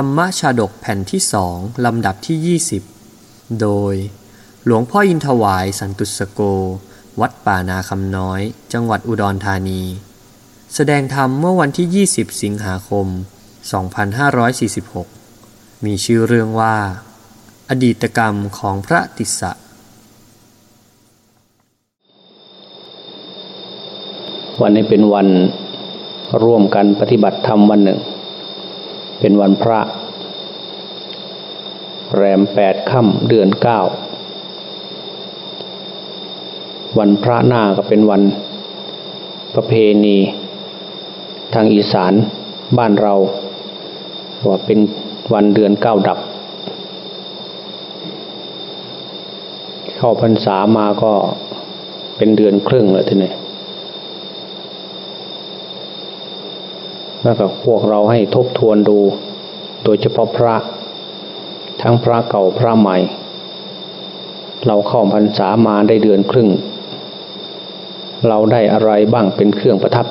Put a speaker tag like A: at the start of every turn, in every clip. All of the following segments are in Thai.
A: รรมชาดกแผ่นที่สองลำดับที่ 20 โดย หลวงพ่ออินทวายสันตุสโก วัดป่านาคำน้อย จังหวัดอุดรธานี แสดงธรรมเมื่อวันที่ 20 สิงหาคม 2546 มีชื่อเรื่องว่า อดีตกรรมของพระติสสะ
B: วันนี้เป็นวันร่วมกันปฏิบัติธรรมวันหนึ่ง เป็นวันพระ แรมแปดค่ำเดือนเก้า วันพระหน้าก็เป็นวันประเพณี ทางอีสานบ้านเราว่าเป็นวันเดือนเก้าดับ เข้าพรรษามาก็เป็นเดือนครึ่งแล้วทีนี้ แล้วก็พวกเราให้ทบทวนดู โดยเฉพาะพระ ทั้งพระเก่าพระใหม่ เราเข้าพรรษามาได้เดือนครึ่ง เราได้อะไรบ้างเป็นเครื่องประทับ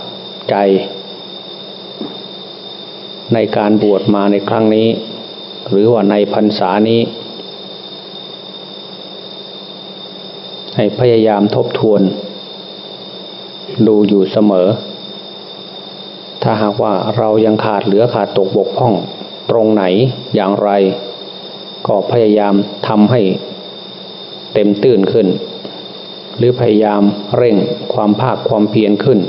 B: ใจ ในการบวชมาในครั้งนี้ หรือว่าในพรรษานี้ ให้พยายามทบทวน ดูอยู่เสมอ ถ้าหากว่าเรายังขาดเหลือขาดตกบกพร่อง ตรงไหนอย่างไร ก็พยายามทำให้เต็มตื่นขึ้น หรือพยายามเร่งความภาคความเพียรขึ้น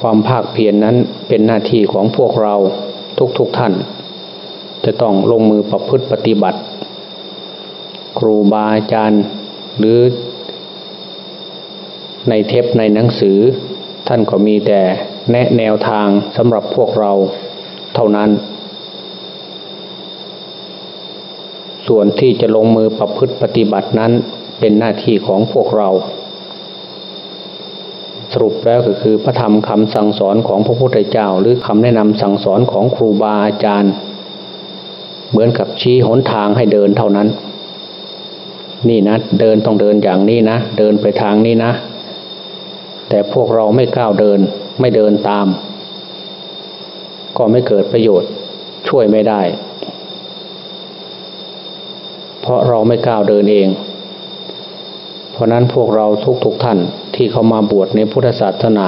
B: ความภาคเพียรนนั้นเป็นหน้าที่ของพวกเราทุกๆทท่าน จะต้องลงมือประพฤติปฏิบัติ ครูบาอาจารย์หรือในเทปในหนังสือ ท่านก็มีแต่แนะแนวทางสำหรับพวกเราเท่านั้น ส่วนที่จะลงมือประพฤติปฏิบัตินั้นเป็นหน้าที่ของพวกเรา สรุปแล้วก็คือพระธรรมคำสั่งสอนของพระพุทธเจ้า หรือคำแนะนำสั่งสอนของครูบาอาจารย์ เหมือนกับชี้หนทางให้เดินเท่านั้น นี่นะเดินต้องเดินอย่างนี้นะ เดินไปทางนี้นะ แต่พวกเราไม่ก้าวเดิน ไม่เดินตาม ก็ไม่เกิดประโยชน์ช่วยไม่ได้ เพราะเราไม่ก้าวเดินเอง เพราะนั้นพวกเราทุกๆทท่านที่เข้ามาบวชในพุทธศาสนา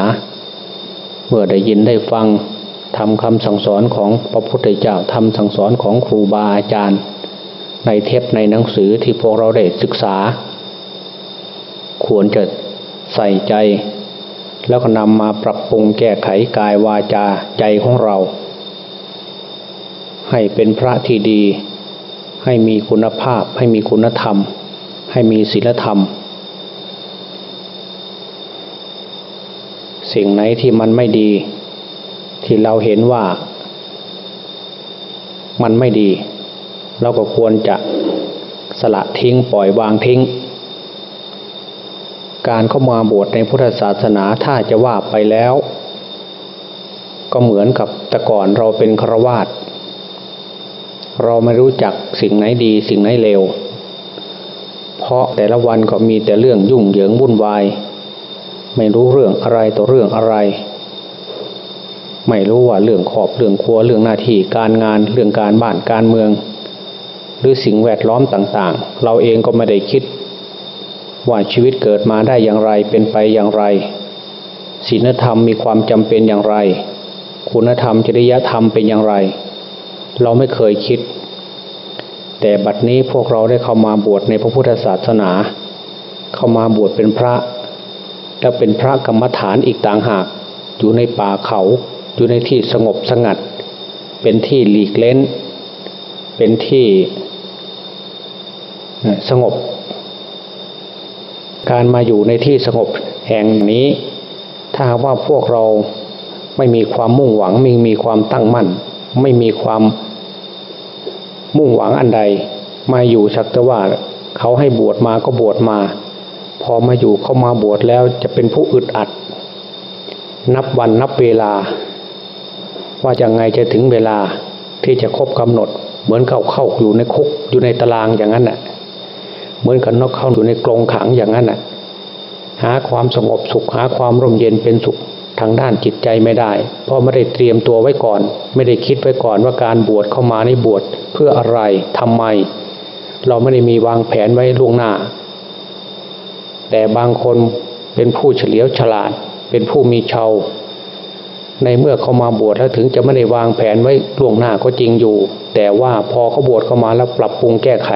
B: เมื่อได้ยินได้ฟังทำคำสั่งสอนของพระพุทธเจ้าทำสั่งสอนของครูบาอาจารย์ ในเทปในหนังสือที่พวกเราได้ศึกษา ควรจะใส่ใจ แล้วก็นำมาปรับปรุงแก้ไขกายวาจาใจของเรา ให้เป็นพระที่ดี ให้มีคุณภาพ ให้มีคุณธรรม ให้มีศีลธรรม สิ่งไหนที่มันไม่ดี ที่เราเห็นว่า มันไม่ดี เราก็ควรจะสละทิ้งปล่อยวางทิ้ง การเข้ามาบวชในพุทธศาสนาถ้าจะว่าไปแล้ว ก็เหมือนกับแต่ก่อนเราเป็นครวาสเราไม่รู้จักสิ่งไหนดีสิ่งไหนเลวเพราะแต่ละวันก็มีแต่เรื่องยุ่งเหยิงวุ่นวาย ไม่รู้เรื่องอะไรต่อเรื่องอะไร ไม่รู้ว่าเรื่องขอบเรื่องครัวเรื่องหน้าที่การงานเรื่องการบ้านการเมือง หรือสิ่งแวดล้อมต่างๆ เราเองก็ไม่ได้คิด ว่าชีวิตเกิดมาได้อย่างไรเป็นไปอย่างไรศีลธรรมมีความจำเป็นอย่างไร คุณธรรมจริยธรรมเป็นอย่างไร เราไม่เคยคิด แต่บัดนี้พวกเราได้เข้ามาบวชในพระพุทธศาสนา เข้ามาบวชเป็นพระ และเป็นพระกรรมฐานอีกต่างหาก อยู่ในป่าเขาอยู่ในที่สงบสงัด เป็นที่หลีกเล้น เป็นที่สงบ การมาอยู่ในที่สงบแห่งนี้ ถ้าว่าพวกเราไม่มีความมุ่งหวังไม่มีความตั้งมั่น ไม่มีความมุ่งหวังอันใด มาอยู่สักแต่ว่าเขาให้บวชมาก็บวชมา พอมาอยู่เข้ามาบวชแล้วจะเป็นผู้อึดอัด นับวันนับเวลา ว่าจะไงจะถึงเวลาที่จะครบกำหนด เหมือนเขาเข้าอยู่ในคุกอยู่ในตารางอย่างนั้นน่ะ เหมือนกับนกเข้าอยู่ในกรงขังอย่างนั้นน่ะหาความสงบสุขหาความร่มเย็นเป็นสุขทางด้านจิตใจไม่ได้ เพราะไม่ได้เตรียมตัวไว้ก่อน ไม่ได้คิดไว้ก่อนว่าการบวชเข้ามาในบวชเพื่ออะไรทำไม เราไม่ได้มีวางแผนไว้ล่วงหน้า แต่บางคนเป็นผู้เฉลียวฉลาด เป็นผู้มีเชาในเมื่อเขามาบวชแล้วถึงจะไม่ได้วางแผนไว้ล่วงหน้าก็จริงอยู่ แต่ว่าพอเขาบวชเข้ามาแล้วปรับปรุงแก้ไข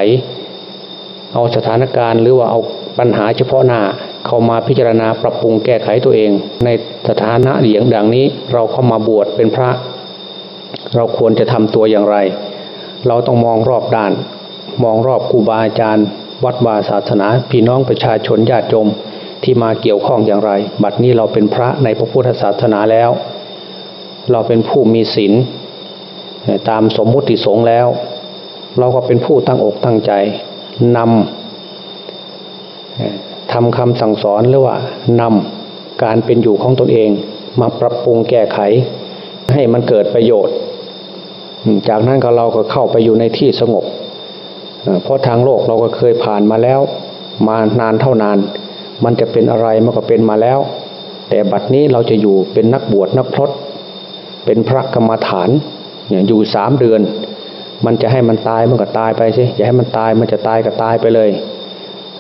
B: เอาสถานการณ์หรือว่าเอาปัญหาเฉพาะหน้าเข้ามาพิจารณาปรับปรุงแก้ไขตัวเอง ในสถานะเหลียงดังนี้เราเข้ามาบวชเป็นพระ เราควรจะทำตัวอย่างไร เราต้องมองรอบด้าน มองรอบครูบาอาจารย์ วัดวาศาสนา พี่น้องประชาชนญาติโยมที่มาเกี่ยวข้องอย่างไร บัดนี้เราเป็นพระในพระพุทธศาสนาแล้ว เราเป็นผู้มีศีลตามสมมุติสงฆ์แล้ว เราก็เป็นผู้ตั้งอกตั้งใจ นำทำคำสั่งสอนหรือว่านำการเป็นอยู่ของตนเอง มาปรับปรุงแก้ไข ให้มันเกิดประโยชน์ จากนั้นก็เราก็เข้าไปอยู่ในที่สงบ เพราะทางโลกเราก็เคยผ่านมาแล้ว มานานเท่านาน มันจะเป็นอะไรมันก็เป็นมาแล้ว แต่บัดนี้เราจะอยู่เป็นนักบวชนักพรตเป็นพระกรรมฐานอยู่สามเดือน มันจะให้มันตายมันก็ตายไปสิอย่าให้มันตายมันจะตายก็ตายไปเลย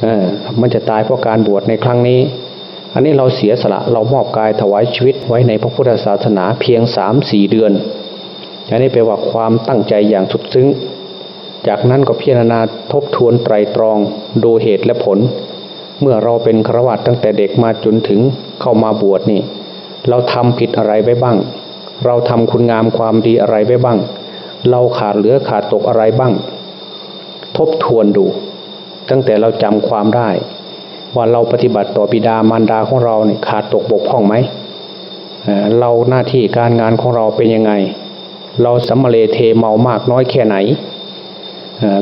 B: เออมันจะตายเพราะการบวชในครั้งนี้ อันนี้เราเสียสละเรามอบกายถวายชีวิตไว้ในพระพุทธศาสนาเพียงสามสี่เดือน อันนี้แปลว่าความตั้งใจอย่างสุดซึ้ง จากนั้นก็พิจารณาทบทวนไตรตรองดูเหตุและผล เมื่อเราเป็นครวัตตั้งแต่เด็กมาจนถึงเข้ามาบวชนี่ เราทำผิดอะไรไว้บ้าง เราทำคุณงามความดีอะไรไว้บ้าง เราขาดเหลือขาดตกอะไรบ้าง ทบทวนดู ตั้งแต่เราจำความได้ ว่าเราปฏิบัติต่อบิดามารดาของเราเนี่ยขาดตกบกพร่องไหมเราหน้าที่การงานของเราเป็นยังไง เราสัมมาเลเทเมามากน้อยแค่ไหน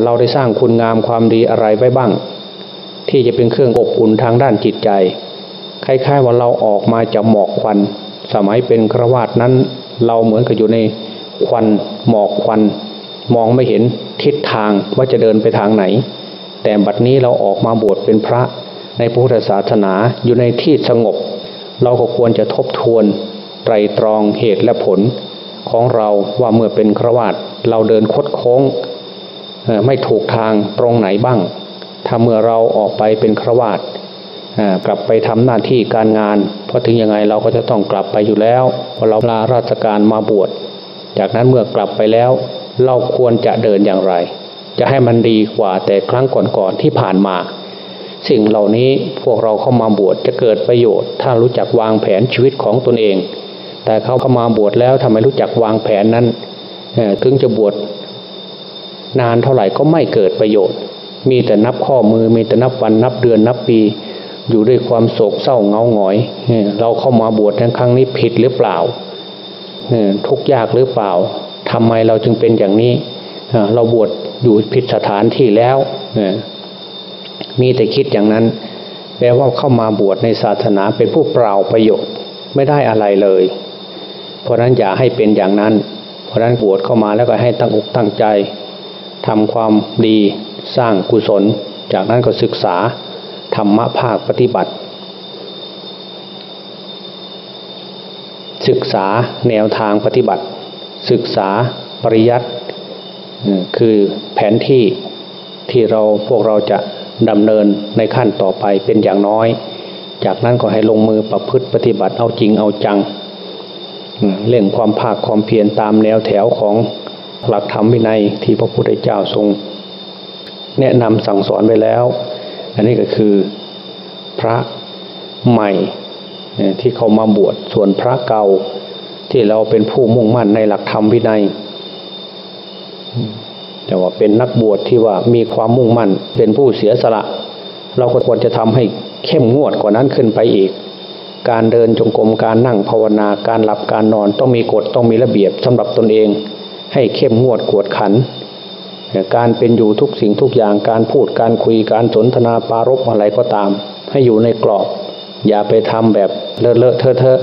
B: เราได้สร้างคุณงามความดีอะไรไว้บ้าง ที่จะเป็นเครื่องอบอุ่นทางด้านจิตใจ คล้ายๆว่าเราออกมาจากหมอกควัน สมัยเป็นครวาสนั้น เราเหมือนกับอยู่ใน ควันหมอกควัน มองไม่เห็นทิศทางว่าจะเดินไปทางไหน แต่บัดนี้เราออกมาบวชเป็นพระในพุทธศาสนาอยู่ในที่สงบ เราก็ควรจะทบทวนไตรตรองเหตุและผลของเราว่าเมื่อเป็นครวาสเราเดินคดโค้งไม่ถูกทางตรงไหนบ้าง ถ้าเมื่อเราออกไปเป็นครวาสกลับไปทำหน้าที่การงาน เพราะถึงยังไงเราก็จะต้องกลับไปอยู่แล้วพอเราลาราชการมาบวช จากนั้นเมื่อกลับไปแล้ว เราควรจะเดินอย่างไร จะให้มันดีกว่าแต่ครั้งก่อนๆที่ผ่านมา สิ่งเหล่านี้พวกเราเข้ามาบวชจะเกิดประโยชน์ ถ้ารู้จักวางแผนชีวิตของตนเอง แต่เขาเข้ามาบวชแล้วทำไมรู้จักวางแผนนั้นถึงจะบวชนานเท่าไหร่ก็ไม่เกิดประโยชน์ มีแต่นับข้อมือ มีแต่นับวันนับเดือนนับปี อยู่ด้วยความโศกเศร้าเงาหงอย เราเข้ามาบวชในครั้งนี้ผิดหรือเปล่า ทุกยากหรือเปล่าทำไมเราจึงเป็นอย่างนี้ เราบวชอยู่ผิดสถานที่แล้ว มีแต่คิดอย่างนั้น แปลว่าเข้ามาบวชในศาสนาเป็นผู้เปล่าประโยชน์ไม่ได้อะไรเลย เพราะนั้นอย่าให้เป็นอย่างนั้น เพราะนั้นบวชเข้ามาแล้วก็ให้ตั้งอกตั้งใจทำความดีสร้างกุศล จากนั้นก็ศึกษาธรรมะภาคปฏิบัติ ศึกษาแนวทางปฏิบัติ ศึกษาปริยัติคือแผนที่ที่เราพวกเราจะดำเนินในขั้นต่อไปเป็นอย่างน้อย จากนั้นก็ให้ลงมือประพฤติปฏิบัติเอาจริงเอาจังเรื่องความภาคความเพียรตามแนวแถวของหลักธรรมวินัยที่พระพุทธเจ้าทรง แนะนำสั่งสอนไปแล้ว อันนี้ก็คือพระใหม่ ที่เขามาบวชส่วนพระเก่าที่เราเป็นผู้มุ่งมั่นในหลักธรรมวินัย แต่ว่าเป็นนักบวชที่ว่ามีความมุ่งมั่น เป็นผู้เสียสละ เราก็ควรจะทำให้เข้มงวดกว่านั้นขึ้นไปอีก การเดินจงกรมการนั่งภาวนาการหลับการนอนต้องมีกฎต้องมีระเบียบสำหรับตนเอง ให้เข้มงวดกวดขันการเป็นอยู่ทุกสิ่งทุกอย่างการพูดการคุยการสนทนาปารบอะไรก็ตาม ให้อยู่ในกรอบ อย่าไปทำแบบเลอะเลอะเทอะเทอะ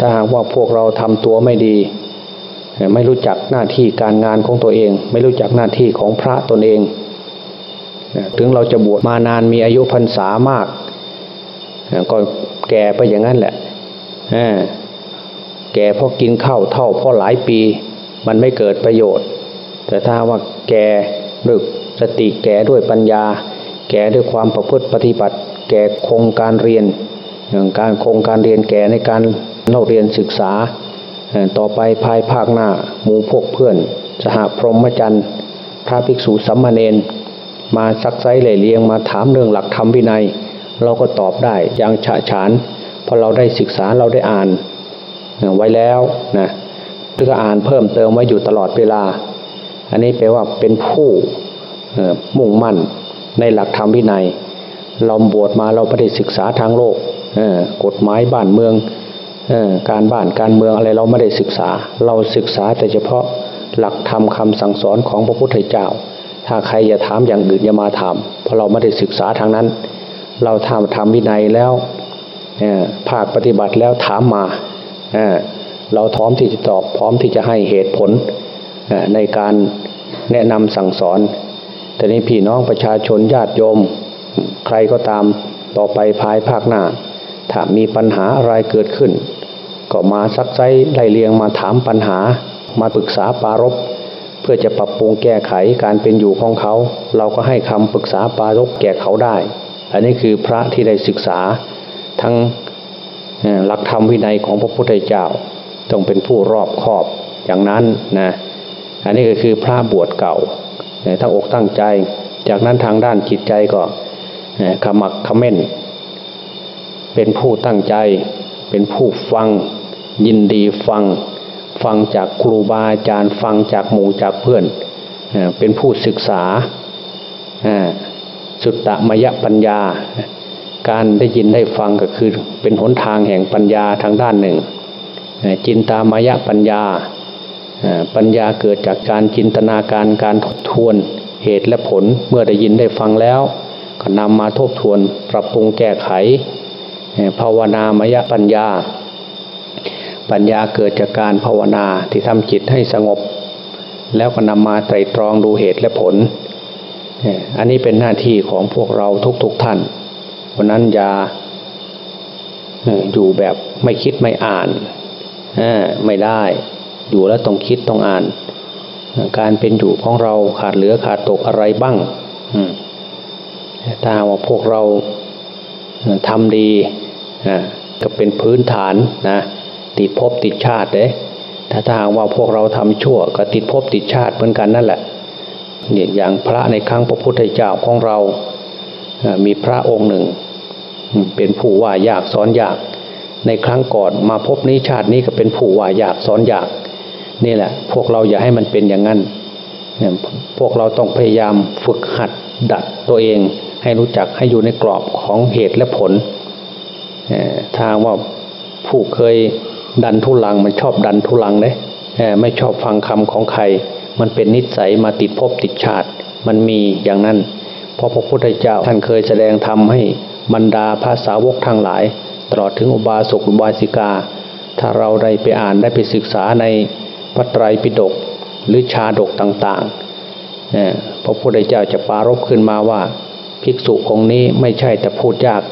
B: ถ้าหากว่าพวกเราทำตัวไม่ดี ไม่รู้จักหน้าที่การงานของตัวเอง ไม่รู้จักหน้าที่ของพระตนเอง ถึงเราจะบวชมานานมีอายุพรรษามาก ก็แก่ไปอย่างนั้นแหละแก่เพราะกินข้าวเท่าเพราะหลายปีมันไม่เกิดประโยชน์ แต่ถ้าว่าแก่ด้วยสติแก่ด้วยปัญญา แก่ด้วยความประพฤติปฏิบัติ แก่คงการเรียนอย่างการคงการเรียนแก่ในการเล่าเรียนศึกษา ต่อไปภายภาคหน้าหมู่พวกเพื่อน สหพรหมจรรย์พระภิกษุสัมมาเนนมาซักไซเหล่เลียงมาถามเรื่องหลักธรรมวินัย เราก็ตอบได้อย่างฉะฉานเพราะเราได้ศึกษาเราได้อ่านไว้แล้วนะหรืออ่านเพิ่มเติมไว้อยู่ตลอดเวลา อันนี้แปลว่าเป็นผู้มุ่งมั่นในหลักธรรมวินัย เราบวชมาเราไม่ได้ศึกษาทางโลกกฎหมายบ้านเมืองการบ้านการเมืองอะไรเราไม่ได้ศึกษา เราศึกษาแต่เฉพาะหลักธรรมคาสั่งสอนของพระพุทธเจ้า ถ้าใครอย่าถามอย่างอื่นอย่ามาถาม เพราะเราไม่ได้ศึกษาทางนั้น เราทำทำวินัยแล้วภาคปฏิบัติแล้วถามมาเราพร้อมที่จะตอบพร้อมที่จะให้เหตุผลในการแนะนำสั่งสอนแต่นี้พี่น้องประชาชนญาติโยม ใครก็ตามต่อไปภายภาคหน้า ถ้ามีปัญหาอะไรเกิดขึ้น ก็มาซักไซไล่เลียงมาถามปัญหา มาปรึกษาปารบเพื่อจะปรับปรุงแก้ไขการเป็นอยู่ของเขา เราก็ให้คำปรึกษาปารบแก่เขาได้ อันนี้คือพระที่ได้ศึกษาทั้งหลักธรรมวินัยของพระพุทธเจ้าต้องเป็นผู้รอบคอบอย่างนั้นนะอันนี้ก็คือพระบวชเก่าทั้งอกตั้งใจ จากนั้นทางด้านจิตใจก็ ขมักขม้น เป็นผู้ตั้งใจ เป็นผู้ฟัง ยินดีฟัง ฟังจากครูบาอาจารย์ ฟังจากหมู่จากเพื่อน เป็นผู้ศึกษา สุตตมยปัญญา การได้ยินได้ฟังก็คือเป็นหนทางแห่งปัญญาทางด้านหนึ่ง จินตามยปัญญา ปัญญาเกิดจากการจินตนาการการทบทวนเหตุและผลเมื่อได้ยินได้ฟังแล้ว นำมาทบทวนปรับปรุงแก้ไขภาวนามยปัญญา ปัญญาเกิดจากการภาวนาที่ทำจิตให้สงบ แล้วก็นำมาไตรตรองดูเหตุและผล อันนี้เป็นหน้าที่ของพวกเราทุกๆทท่านเพราะนั้นอย่าอยู่แบบไม่คิดไม่อ่านไม่ได้ อยู่แล้วต้องคิดต้องอ่าน การเป็นอยู่ของเราขาดเหลือขาดตกอะไรบ้าง ถ้าว่าพวกเราทำดีก็เป็นพื้นฐานนะติดภพติดชาติเด้ถ้าทางว่าพวกเราทำชั่ว ก็ติดภพติดชาติเหมือนกันนั่นแหละเนี่ยอย่างพระในครั้งพระพุทธเจ้าของเรา มีพระองค์หนึ่ง เป็นผู้ว่ายากสอนยาก ในครั้งก่อนมาพบนี้ชาตินี้ก็เป็นผู้ว่ายากสอนยาก นี่แหละ พวกเราอย่าให้มันเป็นอย่างนั้น พวกเราต้องพยายามฝึกหัดดัดตัวเอง ให้รู้จักให้อยู่ในกรอบของเหตุและผลทางว่าผู้เคยดันทุลังมันชอบดันทุลังเลยไม่ชอบฟังคำของใคร มันเป็นนิสัยมาติดภพติดชาติ มันมีอย่างนั้น เพราะพระพุทธเจ้าท่านเคยแสดงธรรมให้บรรดาภาษาวกทั้งหลาย ตลอดถึงอุบาสกอุบาสิกา ถ้าเราได้ไปอ่านได้ไปศึกษาในพระไตรปิฎกหรือชาดกต่างๆพระพุทธเจ้าจะปารบขึ้นมาว่า ภิกษุองค์นี้ไม่ใช่แต่พูดยาก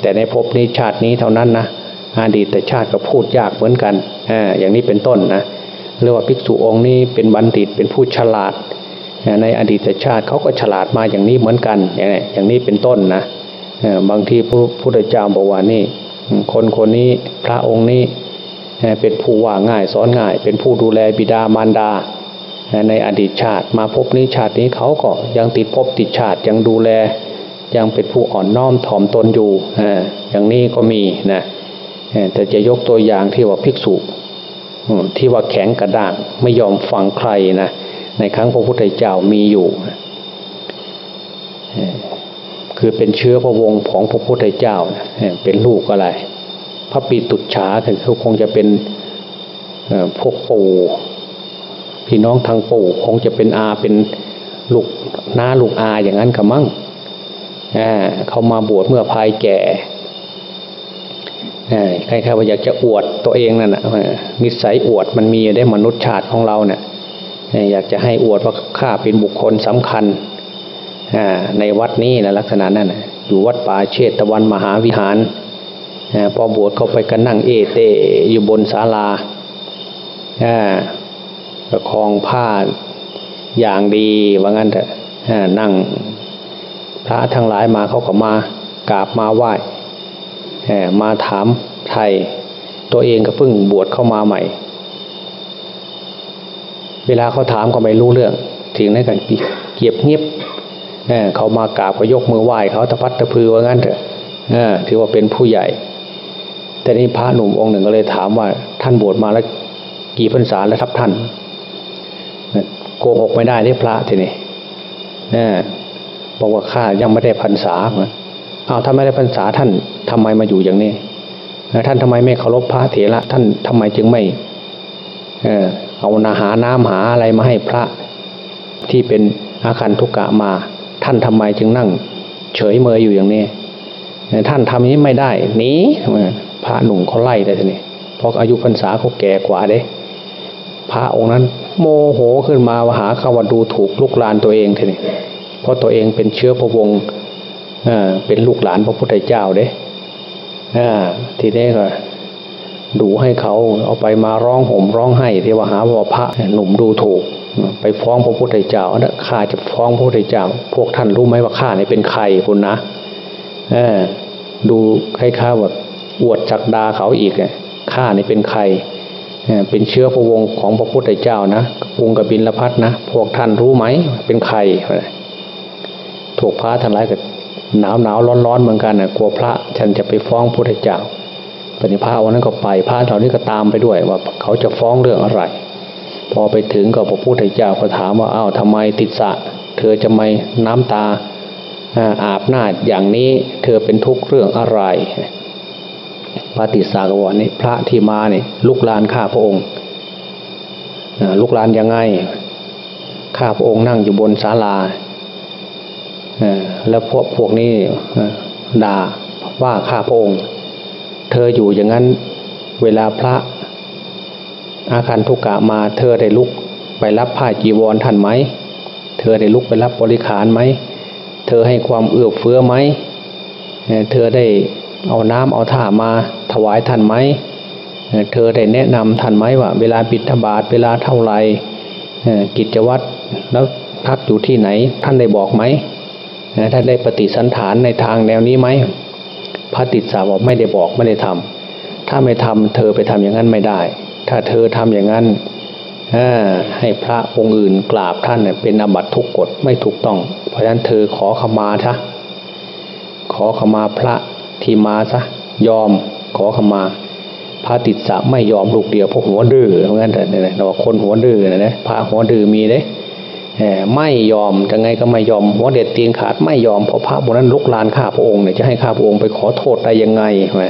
B: แต่ในภพนี้ชาตินี้เท่านั้นนะอดีตชาติก็พูดยากเหมือนกันออย่างนี้เป็นต้นนะเรียกว่าภิกษุองค์นี้เป็นบัณฑิตเป็นผู้ฉลาด ในอดีตชาติเขาก็ฉลาดมาอย่างนี้เหมือนกัน อย่างนี้เป็นต้นนะบางทีพระพุทธเจ้าบอกว่านี่ คนคนนี้พระองค์นี้เป็นผู้ว่าง่ายสอนง่าย เป็นผู้ดูแลบิดามารดา ในอดีตชาติ มาพบนี้ชาตินี้เขาก็ยังติดพบติดชาติยังดูแล ยังเป็นผู้อ่อนน้อมถ่อมตนอยู่อย่างนี้ก็มีนะแต่จะยกตัวอย่างที่ว่าภิกษุที่ว่าแข็งกระด้างไม่ยอมฟังใครนะในครั้งพระพุทธเจ้ามีอยู่คือเป็นเชื้อพระวงศ์ของพระพุทธเจ้าเป็นลูกอะไร พระปีตุฉาคือคงจะเป็นพวกปู่ พี่น้องทางปู่คงจะเป็นอาเป็นลูกน้าลูกอาอย่างนั้นกับมั่งเขามาบวชเมื่อภายแก่ใครๆว่าอยากจะอวดตัวเองนั่นนะนิสัยอวดมันมีได้มนุษย์ชาติของเราเนี่ยอยากจะให้อวดว่าข้าเป็นบุคคลสำคัญในวัดนี้นะลักษณะนั้นอยู่วัดป่าเชตตะวันมหาวิหารพอบวชเข้าไปก็นั่งเอเตอยู่บนศาลา ประคองผ้าอย่างดีว่างั้นเถอะนั่งพระทั้งหลายมาเขาก็มากราบมาไหว้มาถามไทย ตัวเองก็เพิ่งบวชเข้ามาใหม่ เวลาเขาถามก็ไม่รู้เรื่องถึงนั้กันเกียบเงียบเขามากราบก็ยกมือไหว้เขาตะพัดตะพือว่างั้นเถอะถือว่าเป็นผู้ใหญ่ แต่นี้พระหนุ่มองค์หนึ่งก็เลยถามว่าท่านบวชมาแล้วกี่พรรษาแล้วทับท่าน โกหกไม่ได้ที่พระทีนี้บอกว่าข้ายังไม่ได้พรรษาเอาถ้าไม่ได้พรรษาท่านทำไมมาอยู่อย่างนี้ท่านทำไมไม่เคารพพระเถระท่านทำไมจึงไม่เออเอานาหาน้ำหาอะไรมาให้พระที่เป็นอาคารทุกกะมา ท่านทำไมจึงนั่ง เฉยเมยอยู่อย่างนี้ท่านทำนี้ไม่ได้หนีพระหนุ่มเขาไล่ได้ทีนี้เพราะอายุพรรษาเขาแก่กว่าเด้ พระองค์นั้น โมโหขึ้นมาว่าหาข้าดูถูกลูกหลานตัวเองทีนี้เพราะตัวเองเป็นเชื้อพระวงศ์เป็นลูกหลานพระพุทธเจ้าเด้ทีนี้ก็ดูให้เขาเอาไปมาร้องห่มร้องไห้ที่ว่าหาว่าพระหนุ่มดูถูก ไปฟ้องพระพุทธเจ้านะข้าจะฟ้องพระพุทธเจ้า พวกท่านรู้ไหมว่าข้าเนี่ยเป็นใครคุณนะดูคล้ายๆแบบอวดจักดาเขาอีกข้านี่เป็นใคร เป็นเชื้อพระวงศ์ของพระพุทธเจ้านะกรุงกบินละพัดนะพวกท่านรู้ไหมเป็นใครถูกพระทั้งหลายกับหนาวหนาวร้อนร้อนเหมือนกันนะกลัวพระฉันจะไปฟ้องพระพุทธเจ้าปฏิภาวันนั้นก็ไปพระเหล่านี้ก็ตามไปด้วยว่าเขาจะฟ้องเรื่องอะไร พอไปถึงก็พระพุทธเจ้าก็ถามว่าอ้าวทำไมติดสะ เธอจะไม่น้ำตาอาบหน้าอย่างนี้เธอเป็นทุกข์เรื่องอะไร ปฏิสากวรนี่พระที่มาเนี่ยลุกลานข้าพระองค์ลุกลานยังไงข้าพระองค์นั่งอยู่บนศาลาแล้วพวกพวกนี้ด่าว่าข้าพระองค์ เธออยู่อย่างนั้นเวลาพระ อาคารทุกกะมา เธอได้ลุกไปรับผ้าจีวรท่านไหม เธอได้ลุกไปรับบริขารไหม เธอให้ความเอื้อเฟื้อไหม เธอได้ เอาน้ำเอาท่ามาถวายท่านไหมเธอได้แนะนำท่านไหมว่า เวลาบิดาบาทเวลาเท่าไรกิจวัตรแล้วพักอยู่ที่ไหน ท่านได้บอกไหมท่านได้ปฏิสันฐานในทางแนวนี้ไหมพระติดสาบอกไม่ได้บอกไม่ได้ทำถ้าไม่ทำเธอไปทำอย่างนั้นไม่ได้ ถ้าเธอทำอย่างนั้นให้พระองค์อื่นกราบท่านเป็นอบัตทุกกฎไม่ถูกต้อง เพราะฉะนั้นเธอขอขมาซะขอขมาพระ ที่มาซะยอมขอขมาพระติดสะไม่ยอมลูกเดียวพวกหัวดื้อเพราะงั้นแต่เนี่ยเราคนหัวดื้อนะพระหัวดื้อมีเด้ไม่ยอมจะไงก็ไม่ยอมหัวเด็ดตีนขาดไม่ยอมเพราะพระบนั้นลุกลานข้าพระองค์เนี่ยจะให้ข้าพระองค์ไปขอโทษได้ยังไงไหม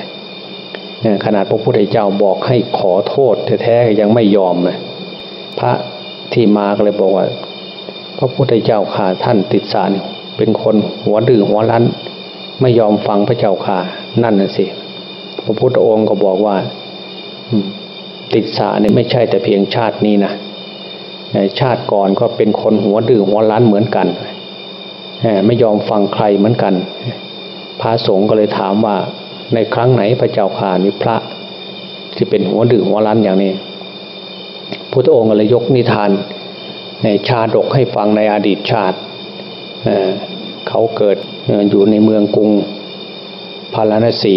B: ขนาดพระพุทธเจ้าบอกให้ขอโทษแท้ๆยังไม่ยอมเลยพระที่มาก็เลยบอกว่า พระพุทธเจ้าข่าท่านติดสารเป็นคนหัวดื้อหัวรั้น ไม่ยอมฟังพระเจ้าค่ะ นั่นน่ะสิ พระพุทธองค์ก็บอกว่าติดสาเนี่ยไม่ใช่แต่เพียงชาตินี้นะชาติก่อนก็เป็นคนหัวดื้อหัวล้านเหมือนกันไม่ยอมฟังใครเหมือนกัน พระสงฆ์ก็เลยถามว่า ในครั้งไหนพระเจ้าข่านี่พระที่เป็นหัวดื้อหัวล้านอย่างนี้พุทธองค์ก็เลยยกนิทานในชาดกให้ฟังในอดีตชาติ เขาเกิดอยู่ในเมืองกรุงพาราณสี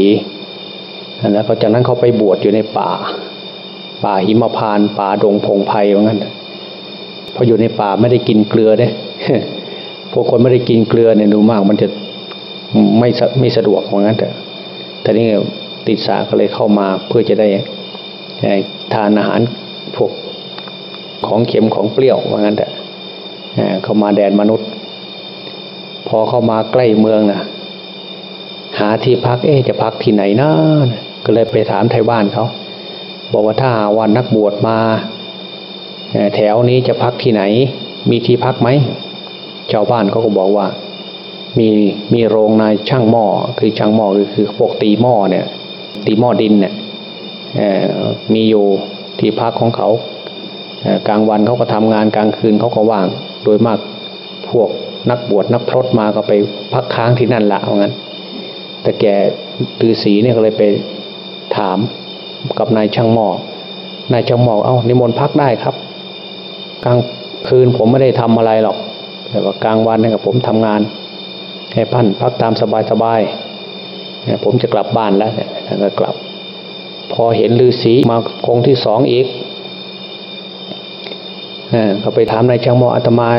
B: แล้วก็จากนั้นเขาไปบวชอยู่ในป่า ป่าหิมพาน ป่าดงพงไพ่ว่างั้นพออยู่ในป่าไม่ได้กินเกลือเนี่ยพวกคนไม่ได้กินเกลือเนี่ยดูมากมันจะไม่ไม่สะดวกว่างั้นแต่แต่นี่ติดสาก็เลยเข้ามาเพื่อจะได้ทานอาหารพวกของเค็มของเปรี้ยวว่างั้นแต่เข้ามาแดนมนุษย์ พอเข้ามาใกล้เมืองนะหาที่พักเอ๊จะพักที่ไหนนะก็เลยไปถามไทยบ้านเขาบอกว่าถ้าวันนักบวชมาแถวนี้จะพักที่ไหน มีที่พักไหมชาวบ้านเขาก็บอกว่า มีมีโรงนายช่างหม้อคือช่างหม้อคือคือพวกตีหม้อเนี่ย ตีหม้อดินเนี่ยมีอยู่ที่พักของเขากลางวันเขาก็ทำงานกลางคืนเขาก็ว่าง โดยมากพวก นักบวชนักพรตมาก็ไปพักค้างที่นั่นละเอางั้น แต่แกตือสีเนี่ยก็เลยไปถามกับนายช่างหมอกนายช่างหมอกเอา้านิมนต์พักได้ครับ กลางคืนผมไม่ได้ทำอะไรหรอก แต่ว่ากลางวันเนี่ยผมทำงานให้พันพักตามสบายสบายผมจะกลับบ้านแล้วท่านก็กลับ พอเห็นฤาษีมาคงที่สองอีกเขาไปถามนายช่างหมออาตมา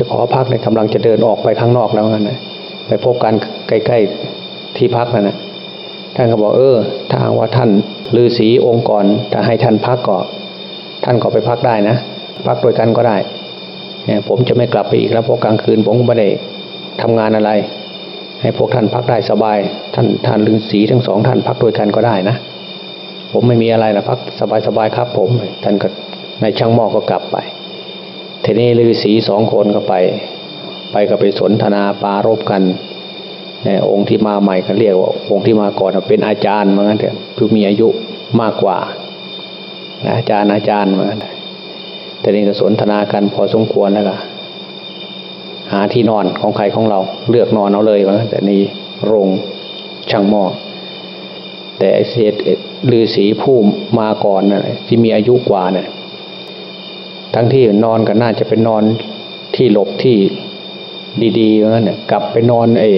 B: จะขอพักในกำลังจะเดินออกไปข้างนอกแล้วนนะไปพบกันใกล้ๆที่พักนั่นนะท่านก็บอกเออ ถ้าว่าท่านฤาษีองค์ก่อนจะให้ท่านพักก่อนท่านก็ไปพักได้นะ พักโดยกันก็ได้เนี่ยผมจะไม่กลับไปอีกแล้วเพราะกลางคืนผมก็ไม่ได้ทำงานอะไร ให้พวกท่านพักได้สบาย ท่านท่านฤาษีทั้งสองท่านพักโดยกันก็ได้นะ ผมไม่มีอะไรนะพักสบายๆครับ ผมท่านก็ในช่างหม้อก็กลับไป ทีนี้ฤาษีสองคนก็ไป ไปก็ไปสนทนาปารบกันองค์ที่มาใหม่เขาเรียกว่าองค์ที่มาก่อนเป็นอาจารย์เหมือนกันเถอะผู้มีอายุมากกว่า อาจารย์อาจารย์เหมือนกันแต่นี้ก็สนทนากันพอสมควรแล้วก็หาที่นอนของใครของเรา เลือกนอนเอาเลยเหมือนกันแต่นี้โรงช่างหม้อแต่เศษฤาษีผู้มาก่อนนะ่ะที่มีอายุกว่าเนะ่ย ทั้งที่นอนก็น่าจะเป็นนอนที่หลบที่ดีๆงนั้นเนี่ยกลับไปนอนไอ้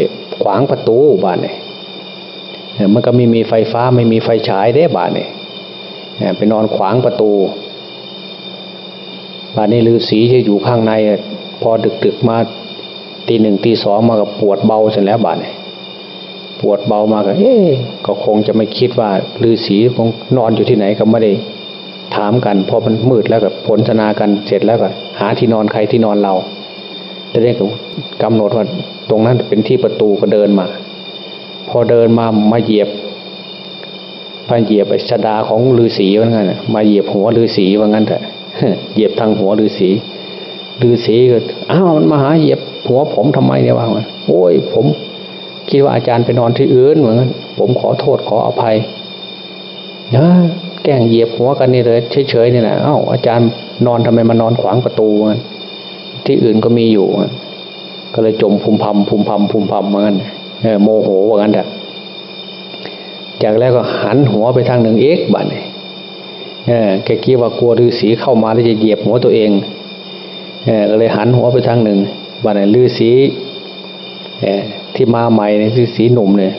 B: ขวางประตูบ้านเนี่ยมันก็ไม่มีไฟฟ้าไม่มีไฟฉายได้บ้านเนี่ยไปนอนขวางประตูบ้านนี้ฤาษีที่อยู่ข้างใน พอดึกๆมาตีหนึ่งตีสองมากับปวดเบาเสร็จแล้วบ้านเนี่ยปวดเบามาก็เอ๊ก็คงจะไม่คิดว่าฤาษีคงนอนอยู่ที่ไหนก็ไม่ได้ ถามกันพอมันมืดแล้วก็ผลชนากันเสร็จแล้วก็หาที่นอนใครที่นอนเราจะได้กำหนดว่าตรงนั้นเป็นที่ประตูก็เดินมา พอเดินมามาเหยียบมาเหยียบชดาของฤาษีว่างั้นมาเหยียบหัวฤาษีว่างั้นเถอะเหยียบทางหัวฤาษีฤาษีก็อ้าวมันมาหาเหยียบหัวผมทำไมเนี่ยว่ามันโอ้ยผม คิดว่าอาจารย์ไปนอนที่อื่นเหมือนกันผมขอโทษขออภัยนะ แกล้งเหยียบหัวกันนี่เลยเฉยๆนี่แหละเอ้าอาจารย์นอนทำไมมานอนขวางประตูที่อื่นก็มีอยู่ก็เลยจมภูมิพำภูมิพำภูมิพำเหมือนกันโมโหว่างั้นแหละจากแล้วก็หันหัวไปทางหนึ่งเอ็กบัดเนี่ยแกคิดว่ากลัวฤาษีเข้ามาแล้วจะเหยียบหัวตัวเองเก็เลยหันหัวไปทางหนึ่งบัดเนี่ยฤาษีที่มาใหม่เนี่ยฤาษีหนุ่มเนี่ย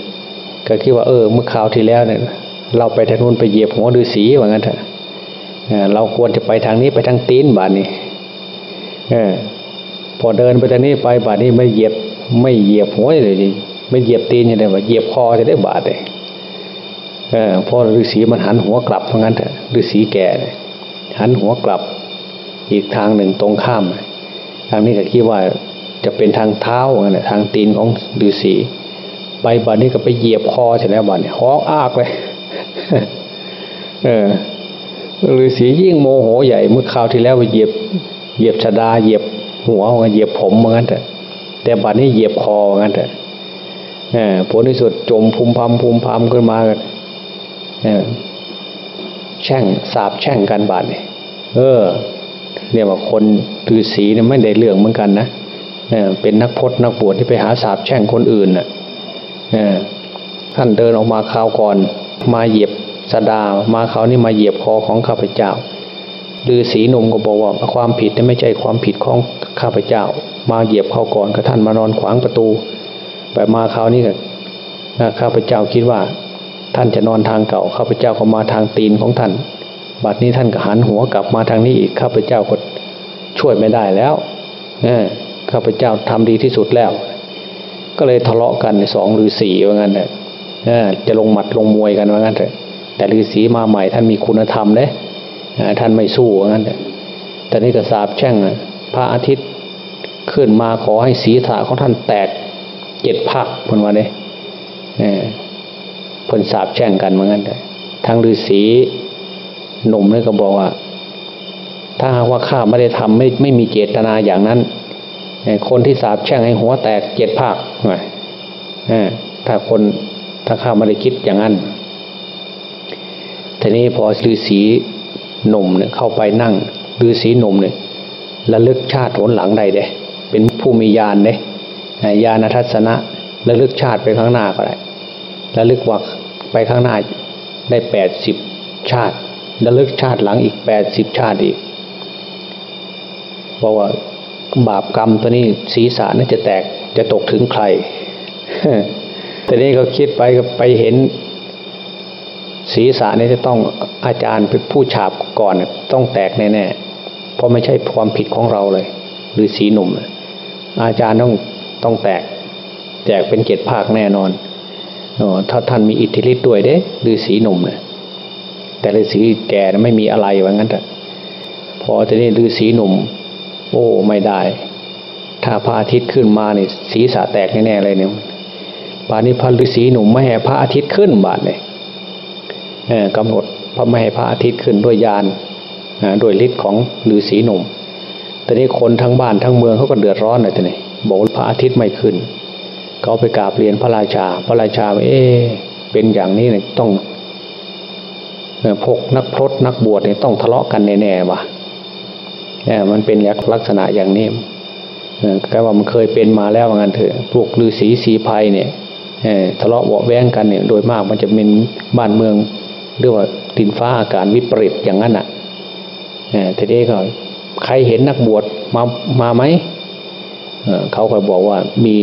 B: ก็คิดว่าเออเมื่อคราวที่แล้วเนี่ย เราไปทางนู้นไปเหยียบหัวฤาษีว่างั้นเถอะเราควรจะไปทางนี้ไปทางตีนบาดนี้เออพอเดินไปทางนี้ไปบาดนี้ไม่เหยียบไม่เหยียบหัวเลยไม่เหยียบตีนอย่างเดียวเหยียบคอจะได้บาดเลยเออพอฤาษีมันหันหัวกลับเพราะงั้นเถอะฤาษีแก่หันหัวกลับ อีกทางหนึ่งตรงข้าม ทางนี้ก็คิดว่าจะเป็นทางเท้าทางตีนของฤาษีไปบาดนี้ก็ไปเหยียบคอเสร็จแล้วบาดนี้ฮอกอากเลย เออฤาษียิ่งโมโหใหญ่เมื่อคราวที่แล้วไปเหยียบ เหยียบชดา เหยียบหัวเหยียบผมเหมือนกันแต่แต่บัดนี้เหยียบคอเหมือนกันแต่ผลที่สุดจมภูมิพำภูมิพำขึ้นมาแช่งสาบแช่งกันบาดเนี่ยเออเนี่ยว่าคนฤาษีเนี่ยไม่ได้เรื่องเหมือนกันนะเป็นนักพจนักบวชที่ไปหาสาบแช่งคนอื่นน่ะท่านเดินออกมาคราวก่อน มาเหยียบสดา มาเขานี่มาเหยียบคอของข้าพเจ้าฤาษีหนุ่มก็บอกว่าความผิดนี่ไม่ใช่ความผิดของข้าพเจ้า มาเหยียบเขาก่อนกับท่านมานอนขวางประตูไปมาคราวนี้ก็ข้าพเจ้าคิดว่า ท่านจะนอนทางเก่าข้าพเจ้าก็มาทางตีนของท่าน บัดนี้ท่านก็หันหัวกลับมาทางนี้อีกข้าพเจ้าก็ช่วยไม่ได้แล้วข้าพเจ้าทำดีที่สุดแล้ว ก็เลยทะเลาะกันในสองฤาษีว่างั้นเนี่ย จะลงหมัดลงมวยกันว่างั้นเถอะแต่ฤาษีมาใหม่ท่านมีคุณธรรมเนี่ยท่านไม่สู้ว่างั้นแต่นี่ก็สาบแช่งพระอาทิตย์ขึ้นมาขอให้ศีรษะของท่านแตกเจ็ดภาคคนว่าเนี่ยเพิ่นสาบแช่งกันเหมือนกันทางฤาษีหนุ่มนี่ก็บอกว่า ถ้าว่าข้าไม่ได้ทำไม่ไม่มีเจตนาอย่างนั้นคนที่สาบแช่งให้หัวแตกเจ็ดภาคถ้าคน ถ้าข้าไม่ได้คิดอย่างนั้นทีนี้พอฤาษีหนุ่มเนี่ยเข้าไปนั่งฤาษีหนุ่มเนี่ยระลึกชาติผลหลังใดเด้เป็นผู้มีญาณเด้ญาณทัศนะระลึกชาติไปข้างหน้าก็ได้ระลึกว่าไปข้างหน้าได้แปดสิบชาติระลึกชาติหลังอีกแปดสิบชาติอีกบอกว่าบาปกรรมตัวนี้ศีรษะน่าจะแตกจะตกถึงใคร แต่นี้ก็คิดไปก็ไปเห็น ศีรษะนี่จะต้องอาจารย์เป็นผู้ฉาบก่อนต้องแตกแน่ๆเพราะไม่ใช่ความผิดของเราเลย หรือสีหนุ่ม อาจารย์ต้องต้องแตก แตกเป็นเจ็ดภาคแน่นอนอถ้าท่านมีอิทธิฤทธิ์ด้วยเด้หรือสีหนุ่มเนี่ยแต่ฤาษีแก่ไม่มีอะไรว่างั้นแต่พอจะนี่ฤาษีหนุ่ม โอ้ไม่ได้ ถ้าพระอาทิตย์ขึ้นมาเนี่ยศีรษะแตกแน่ๆเลยเนี่ย บาดนี้พระฤาษีหนุ่มไม่ให้พระอาทิตย์ขึ้นบาดเลยกำหนดพระไม่ให้พระอาทิตย์ขึ้นด้วยยานโดยฤทธิ์ของฤาษีหนุ่มแต่นี้คนทั้งบ้านทั้งเมืองเขาก็เดือดร้อนเลยทีนี้บอกพระอาทิตย์ไม่ขึ้น เขาไปกราบเรียนพระราชา พระราชาเอ๊เป็นอย่างนี้เนี่ยต้องพวกนักพรตนักบวชเนี่ยต้องทะเลาะกันแน่ๆวะเนี่ยมันเป็นลักษณะอย่างนี้ก็ว่ามันเคยเป็นมาแล้วว่างั้นเถอะพวกฤาษีสีภัยเนี่ย ทะเลาะเบาแวงกันเนี่ยโดยมากมันจะเป็นบ้านเมืองเรียกว่าดินฟ้าอากาศวิปริตอย่างนั้นอะทีนี้ก็ใครเห็นนักบวชมามาไหมเขาก็บอกว่ามี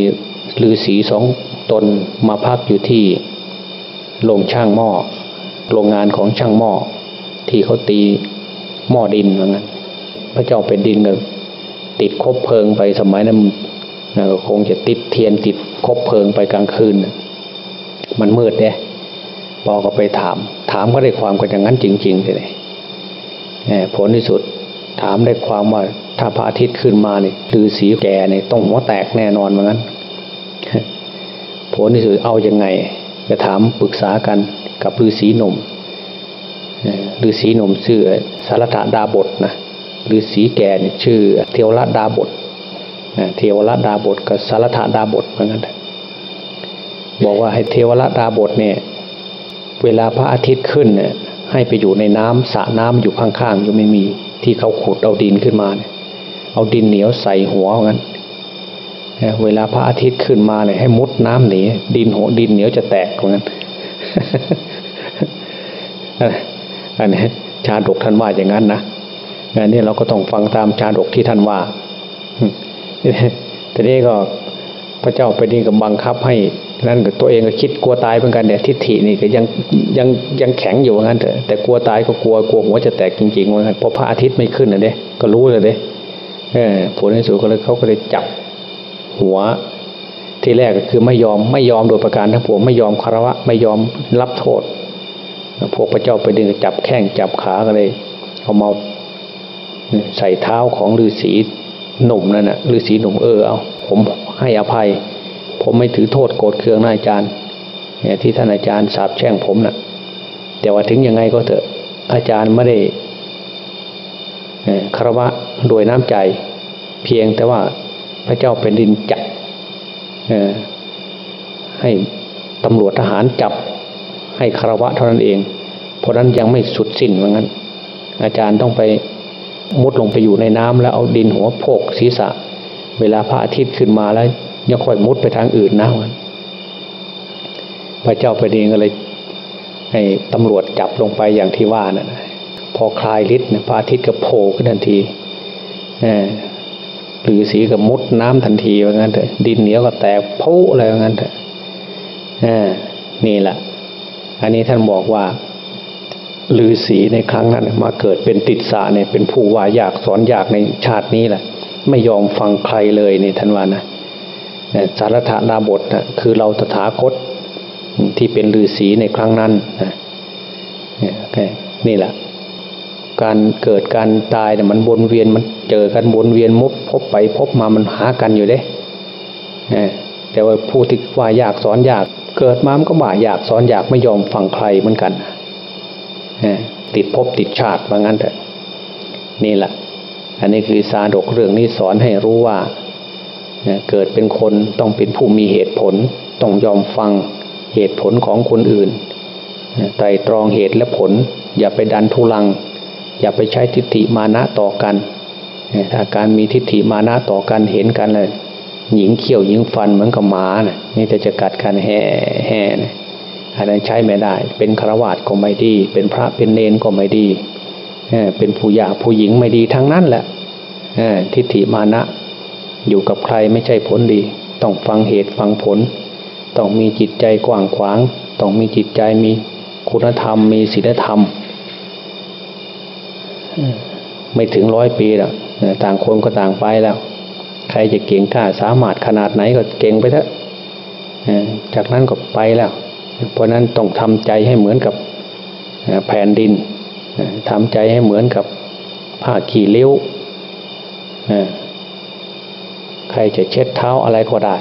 B: ฤาษีสองตนมาพักอยู่ที่โรงช่างหม้อโรงงานของช่างหม้อที่เขาตีหม้อดินเหมือนกันพระเจ้าเป็นดินก็ติดคบเพลิงไปสมัยนั้น คงจะติดเทียนติดคบเพลิงไปกลางคืน มันมืดเนี่ยปอก็ไปถาม ถามก็ได้ความกันอย่างนั้นจริงๆเลยผลที่สุดถามได้ความว่าถ้าพระอาทิตย์ขึ้นมาเนี่ยฤาษีแก่เนี่ยต้องหัวแตกแน่นอนเหมือนกันผลที่สุดเอาอยัางไงจะถามปรึกษากันกับฤาษีหนุ่มฤาษีหนุ่มชื่อสารถดาบทนะฤาษีแก่เนี่ยชื่อเทวรดาบท เทวรดาบทกับสารถดาบทเหมือนกันบอกว่าให้เทวรดาบทเนี่ยเวลาพระอาทิตย์ขึ้นเนี่ยให้ไปอยู่ในน้ำสระน้ำอยู่ข้างๆอยู่ไม่มีที่เขาขุดเอาดินขึ้นมาเนี่ยเอาดินเหนียวใส่หัวงั้นเวลาพระอาทิตย์ขึ้นมาเนี่ยให้มุดน้ำหนีดินหัวดินเหนียวจะแตกเหมือนกันอันนี้ชาดกท่านว่าอย่างนั้นนะอันนี้เราก็ต้องฟังตามชาดกที่ท่านว่า ทีนี้ก็พระเจ้าไปนี่ก็บังคับให้นั่นกับตัวเองก็คิดกลัวตายเหมือนกันเนี่ยทิฏฐินี่ก็ยังยังยังแข็งอยู่งั้นเถอะแต่กลัวตายก็กลัวกลัวหัวจะแตกจริงๆเหมือนกันเพราะพระอาทิตย์ไม่ขึ้นนะเด้ก็รู้เลยเด้เออผลในสุดก็เลยเขาก็เลยจับหัวทีแรกก็คือไม่ยอมไม่ยอมโดยประการทั้งปวงไม่ยอมคารวะไม่ยอมรับโทษพวกพระเจ้าไปดึงจับแข้งจับขากันเลยเอามาใส่เท้าของฤาษี หนุ่มนั่นนะฤาษีหนุ่มเออเอาผมให้อภัย ผมไม่ถือโทษโกรธเคืองนายอาจารย์เนี่ยที่ท่านอาจารย์สาบแช่งผมนะ่ะ แต่ว่าถึงยังไงก็เถอะ อาจารย์ไม่ได้คารวะโดยน้ำใจ เพียงแต่ว่าพระเจ้าเป็นดินจับให้ตำรวจทหารจับให้คารวะเท่านั้นเอง เพราะนั้นยังไม่สุดสิ้นเหมือนกันอาจารย์ต้องไป มุดลงไปอยู่ในน้ำแล้วเอาดินหัวโพกศีรษะ เวลาพระอาทิตย์ขึ้นมาแล้วยังค่อยมุดไปทางอื่นนะมันพระเจ้าไปดีก็เลยให้ตำรวจจับลงไปอย่างที่ว่านะ่ะพอคลายฤทธิ์พระอาทิตย์ก็โผล่ขึ้นทันทีหรือสีก็มุดน้ำทันทีว่างั้นเถอะดินเหนียวก็แตกพุอะไรว่างั้นเถอะนี่แหละ อันนี้ท่านบอกว่า ฤาษีในครั้งนั้นมาเกิดเป็นติดสาเนี่ยเป็นผู้ว่าอยากสอนอยากในชาตินี้แหละ ไม่ยอมฟังใครเลยในท่านว่านะสารถานาบทนะคือเราตถาคตที่เป็นฤาษีในครั้งนั้นนะนี่แหละ การเกิดการตายเนี่ยมันวนเวียนมันเจอกันวนเวียนมุบพบไปพบมามันหากันอยู่เด้แต่ว่าผู้ที่ว่าอยากสอนอยาก เกิดมามันก็บ่าอยากสอนอยากไม่ยอมฟังใครเหมือนกัน ติดภพติดชาติว่างั้นเถอะนี่แหละ อันนี้คือซาดกเรื่องนี้สอนให้รู้ว่าเกิดเป็นคนต้องเป็นผู้มีเหตุผล ต้องยอมฟังเหตุผลของคนอื่นไตรตรองเหตุและผล อย่าไปดันทุลัง อย่าไปใช้ทิฏฐิมานะต่อกันถ้าการมีทิฏฐิมานะต่อกันเห็นกันเลยหญิงเขี้ยวหญิงฟันเหมือนกับหมานะนี่จะจะกัดกันแห่แห่นะ อันนั้นใช้ไม่ได้ เป็นฆราวาสก็ไม่ดี เป็นพระเป็นเนนก็ไม่ดีเป็นผู้หญิงผู้หญิงไม่ดีทั้งนั้นแหละทิฏฐิมานะ อยู่กับใครไม่ใช่ผลดี ต้องฟังเหตุฟังผล ต้องมีจิตใจกว้างขวาง ต้องมีจิตใจมีคุณธรรม มีศีลธรรม ไม่ถึงร้อยปีแล้วต่างคนก็ต่างไปแล้ว ใครจะเก่งกล้าสามารถขนาดไหนก็เก่งไปเถอะจากนั้นก็ไปแล้ว เพราะนั้นต้องทำใจให้เหมือนกับแผ่นดินทำใจให้เหมือนกับผ้าขี่เลี้ยวใครจะเช็ดเท้าอะไรก็ได้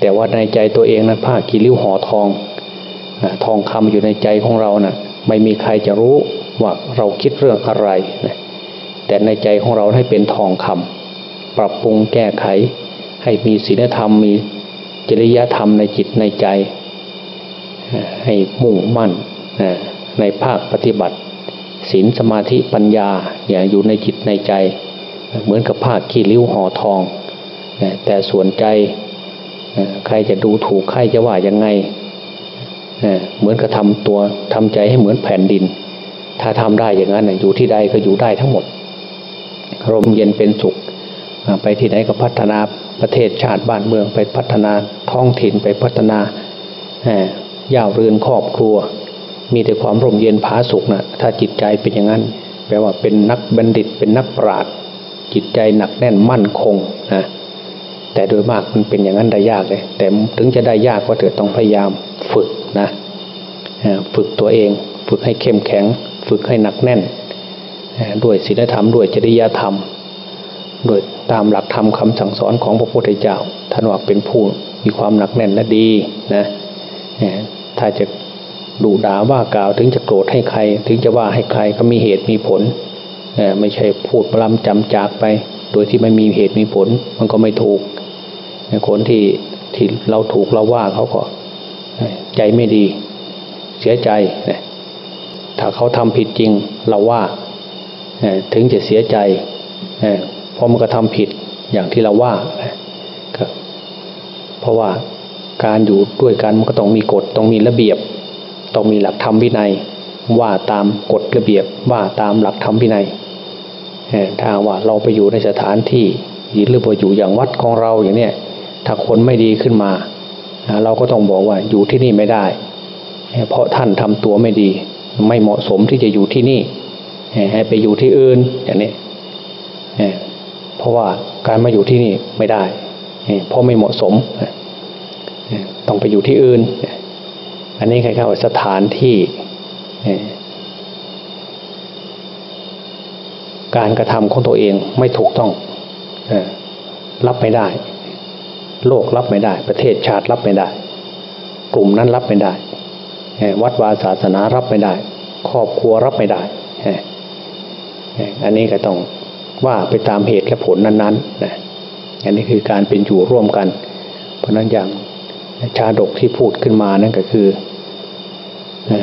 B: แต่ว่าในใจตัวเองนั้นผ้าขี่ริ้วห่อทอง ทองคำอยู่ในใจของเรานะ่ะ ไม่มีใครจะรู้ว่าเราคิดเรื่องอะไร แต่ในใจของเราให้เป็นทองคำปรับปรุงแก้ไข ให้มีศีลธรรมมีจริยธรรมในจิตในใจ ให้มุ่งมั่นในภาคปฏิบัติศีลสมาธิปัญญาอย่าอยู่ในจิตในใจ เหมือนกับผ้าขี้ริ้วห่อทอง แต่ส่วนใจใครจะดูถูกใครจะว่ายังไงเหมือนกับทำตัวทำใจให้เหมือนแผ่นดิน ถ้าทำได้อย่างนั้นอยู่ที่ใดก็อยู่ได้ทั้งหมดรมเย็นเป็นสุข ไปที่ไหนก็พัฒนาประเทศชาติบ้านเมืองไปพัฒนาท้องถิ่นไปพัฒนา ย่าวเรือนครอบครัว มีแต่ความร่มเย็นผาสุกนะถ้าจิตใจเป็นอย่างนั้น แปลว่าเป็นนักบัณฑิตเป็นนักปราชญ์จิตใจหนักแน่นมั่นคงนะแต่โดยมากมันเป็นอย่างนั้นได้ยากเลย แต่ถึงจะได้ยากก็เถิดต้องพยายามฝึกนะฝึกตัวเอง ฝึกให้เข้มแข็ง ฝึกให้หนักแน่น ด้วยศีลธรรมด้วยจริยธรรมโดยตามหลักธรรมคาสั่งสอนของพระพุทธเจ้าท่านว่าเป็นผู้มีความหนักแน่นและดีนะ ถ้าจะดูด่าว่ากล่าวถึงจะโกรธให้ใคร ถึงจะว่าให้ใครก็มีเหตุมีผลไม่ใช่พูดปลำจำจากไป โดยที่ไม่มีเหตุมีผล มันก็ไม่ถูกคนที่ที่เราถูกเราว่าเขาก็ใจไม่ดี เสียใจถ้าเขาทำผิดจริงเราว่าถึงจะเสียใจเพราะมันก็ทำผิดอย่างที่เราว่าเพราะว่า การอยู่ด้วยกันมันก็ต้องมีกฎต้องมีระเบียบ ต้องมีหลักธรรมวินัย ว่าตามกฎระเบียบว่าตามหลักธรรมวินัยถ้าว่าเราไปอยู่ในสถานที่หรือว่าอยู่อย่างวัดของเราอย่างเนี้ยถ้าคนไม่ดีขึ้นมา เราก็ต้องบอกว่าอยู่ที่นี่ไม่ได้ เพราะท่านทำตัวไม่ดี ไม่เหมาะสมที่จะอยู่ที่นี่ให้ไปอยู่ที่อื่นอย่างนี้เพราะว่าการมาอยู่ที่นี่ไม่ได้ เพราะไม่เหมาะสม ต้องไปอยู่ที่อื่น อันนี้ใครเข้าสถานที่ การกระทำของตัวเองไม่ถูกต้องรับไม่ได้ โลกรับไม่ได้ ประเทศชาติรับไม่ได้ กลุ่มนั้นรับไม่ได้ วัดวาศาสนารับไม่ได้ ครอบครัวรับไม่ได้ อันนี้ก็ต้องว่าไปตามเหตุและผลนั้นๆนะอันนี้คือการเป็นอยู่ร่วมกัน เพราะนั้นอย่าง ชาดกที่พูดขึ้นมานั่นก็คือ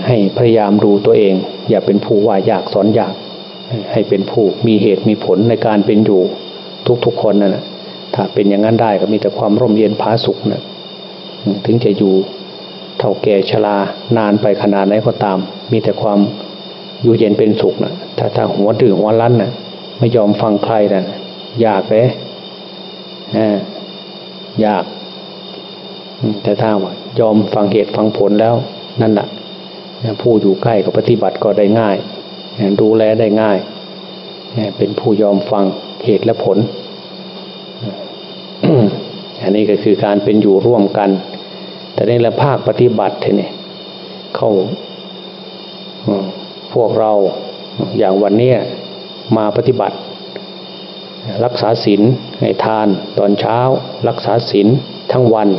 B: ให้พยายามดูตัวเอง อย่าเป็นผู้ว่ายากสอนยาก ให้เป็นผู้มีเหตุมีผลในการเป็นอยู่ทุกๆคนนั่นแหะถ้าเป็นอย่างนั้นได้ก็มีแต่ความร่มเย็นผาสุกนะถึงจะอยู่เท่าแก่ชรานานไปขนาดไหนก็ตาม มีแต่ความอยู่เย็นเป็นสุขนะถ้าถ้าหัวดื้อหัวรั้นนะ่ะไม่ยอมฟังใครนะยากเลยยาก แต่ถ้าว่ายอมฟังเหตุฟังผลแล้วนั่นแหละผู้อยู่ใกล้กับปฏิบัติก็ได้ง่าย ดูแลได้ง่าย เป็นผู้ยอมฟังเหตุและผล อันนี้ก็คือการเป็นอยู่ร่วมกัน แต่ในละภาคปฏิบัติเนี่ยเข้าพวกเราอย่างวันนี้มาปฏิบัติ รักษาศีลให้ทานตอนเช้า รักษาศีลทั้งวัน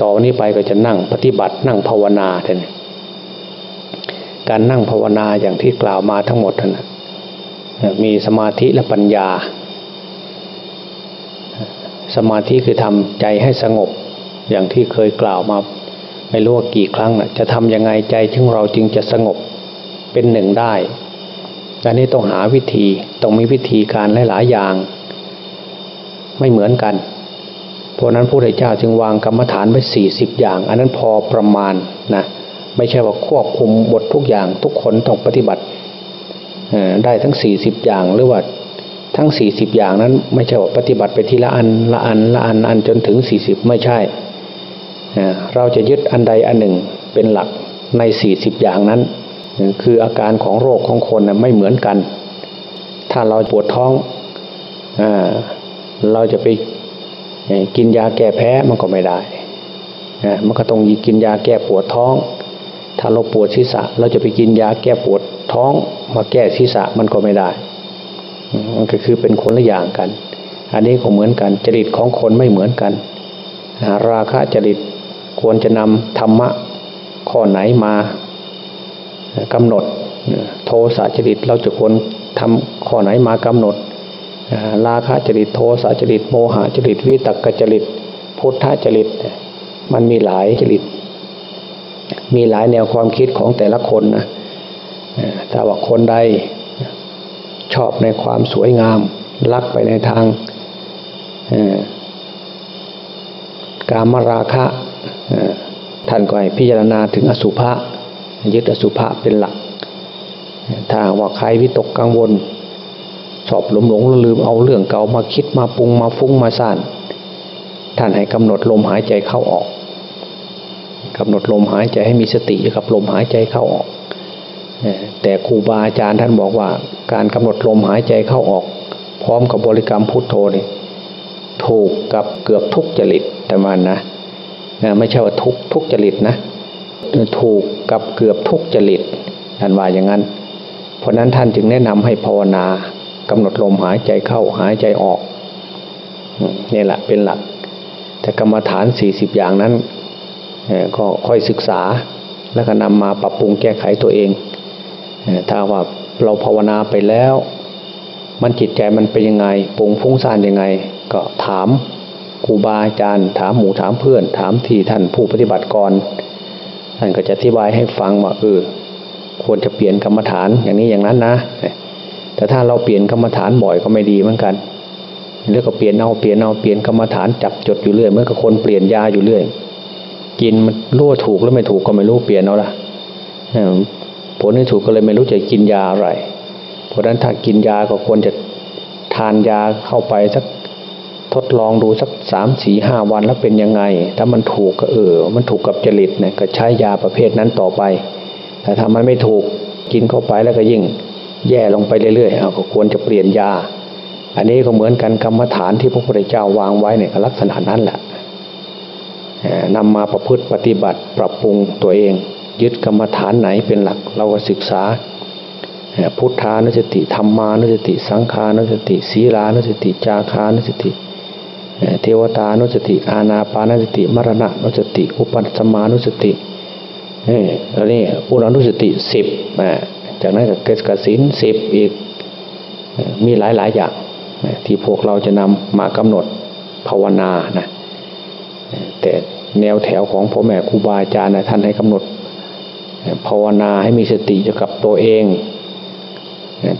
B: ต่อนนี้ไปก็จะนั่งปฏิบัตินั่งภาวนาเนี่ยการนั่งภาวนาอย่างที่กล่าวมาทั้งหมดนะมีสมาธิและปัญญา สมาธิคือทำใจให้สงบ อย่างที่เคยกล่าวมาไม่รู้ว่ากี่ครั้งนะจะทำยังไงใจของเราจึงจะสงบเป็นหนึ่งได้อันนี้ต้องหาวิธีต้องมีวิธีการหลาย ๆ อย่าง ไม่เหมือนกัน เพราะนั้นพระพุทธเจ้าจึงวางกรรมฐานไว้สี่สิบอย่าง อันนั้นพอประมาณนะไม่ใช่ว่าควบคุมหมดทุกอย่างทุกคนต้องปฏิบัติได้ทั้งสี่สิบอย่างหรือว่าทั้งสี่สิบอย่างนั้น ไม่ใช่ว่าปฏิบัติไปทีละอันละอันละอันอันจนถึงสี่สิบไม่ใช่เราจะยึดอันใดอันหนึ่งเป็นหลักในสี่สิบอย่างนั้น คืออาการของโรคของคนไม่เหมือนกัน ถ้าเราปวดท้องเราจะไป กินยาแก้แพ้มันก็ไม่ได้มันก็ต้องกินยาแก้ปวดท้อง ถ้าเราปวดศีรษะ เราจะไปกินยาแก้ปวดท้อง มาแก้ศีรษะมันก็ไม่ได้ มันก็คือเป็นคนละอย่างกัน อันนี้ก็เหมือนกันจริตของคนไม่เหมือนกัน ราคะจริตควรจะนำธรรมะข้อไหนมากำหนด โทสะจริตเราจะควรทำข้อไหนมากำหนด ราคะจริตโทสะจริตโมหะจริตวิตกจริต พุทธจริต มันมีหลายจริต มีหลายแนวความคิดของแต่ละคนนะถ้าว่าคนใดชอบในความสวยงามลักไปในทางกามราคะท่านก็ให้พิจารณาถึงอสุภะยึดอสุภะเป็นหลัก ถ้าว่าใครวิตกกังวล ชอบหลงหลงลืมเอาเรื่องเก่ามาคิดมาปรุงมาฟุ้งมาซ่านท่านให้กำหนดลมหายใจเข้าออกกำหนดลมหายใจให้มีสติกับลมหายใจเข้าออก แต่ครูบาอาจารย์ท่านบอกว่า การกำหนดลมหายใจเข้าออก พร้อมกับบริกรรมพุทโธนี่ถูกกับเกือบทุกจริตแต่มันนะไม่ใช่ว่าทุกทุกจริตนะถูกกับเกือบทุกจริตท่านว่าอย่างนั้น เพราะนั้นท่านจึงแนะนำให้ภาวนา กำหนดลมหายใจเข้าหายใจออกนี่แหละเป็นหลัก แต่กรรมฐานสี่สิบอย่างนั้นก็ค่อยศึกษาแล้วก็นำมาปรับปรุงแก้ไขตัวเอง ถ้าว่าเราภาวนาไปแล้ว มันจิตใจมันเป็นยังไงปุงฟุ้งซ่านยังไง ก็ถามครูบาอาจารย์ ถามหมู่ถามเพื่อน ถามที่ท่านผู้ปฏิบัติก่อนท่านก็จะอธิบายให้ฟังว่าเออควรจะเปลี่ยนกรรมฐานอย่างนี้อย่างนั้นนะ แต่ถ้าเราเปลี่ยนกรรมฐานบ่อยก็ไม่ดีเหมือนกันหรือก็เปลี่ยนเอาเปลี่ยนเอาเปลี่ยนกรรมฐานจับจดอยู่เรื่อยเหมือนกับคนเปลี่ยนยาอยู่เรื่อย กินมันรู้ว่าถูกหรือไม่ถูกก็ไม่รู้เปลี่ยนเอาละผลที่ถูกก็เลยไม่รู้จะกินยาอะไร เพราะฉะนั้นถ้ากินยาก็ควรจะทานยาเข้าไปสักทดลองดูสักสามสี่ห้าวันแล้วเป็นยังไง ถ้ามันถูกก็เออ มันถูกกับจริตเนี่ยก็ใช้ยาประเภทนั้นต่อไป แต่ถ้ามันไม่ถูกกินเข้าไปแล้วก็ยิ่ง แย่ลงไปเรื่อยๆเอาก็ควรจะเปลี่ยนยา อันนี้ก็เหมือนกันกรรมฐานที่พระพุทธเจ้าวางไว้เนี่ยลักษณะนั้นแหละนำมาประพฤติปฏิบัติปรับปรุงตัวเอง ยึดกรรมฐานไหนเป็นหลักเราก็ศึกษา พุทธานุสติธรรมานุสติ สังขานุสติศีลานุสติจาคานุสติเทวตานุสติ อาณาปานุสติ มรณะนุสติ อุปัสมานุสตินี่แล้วนี่อุณานุสติสิบ จากนั้นก็เกศกสินสิบอีกมีหลายหลายอย่างที่พวกเราจะนำมากำหนดภาวนานะแต่แนวแถวของพ่อแม่ครูบาอาจารย์นะท่านให้กำหนดภาวนาให้มีสติอยู่กับตัวเอง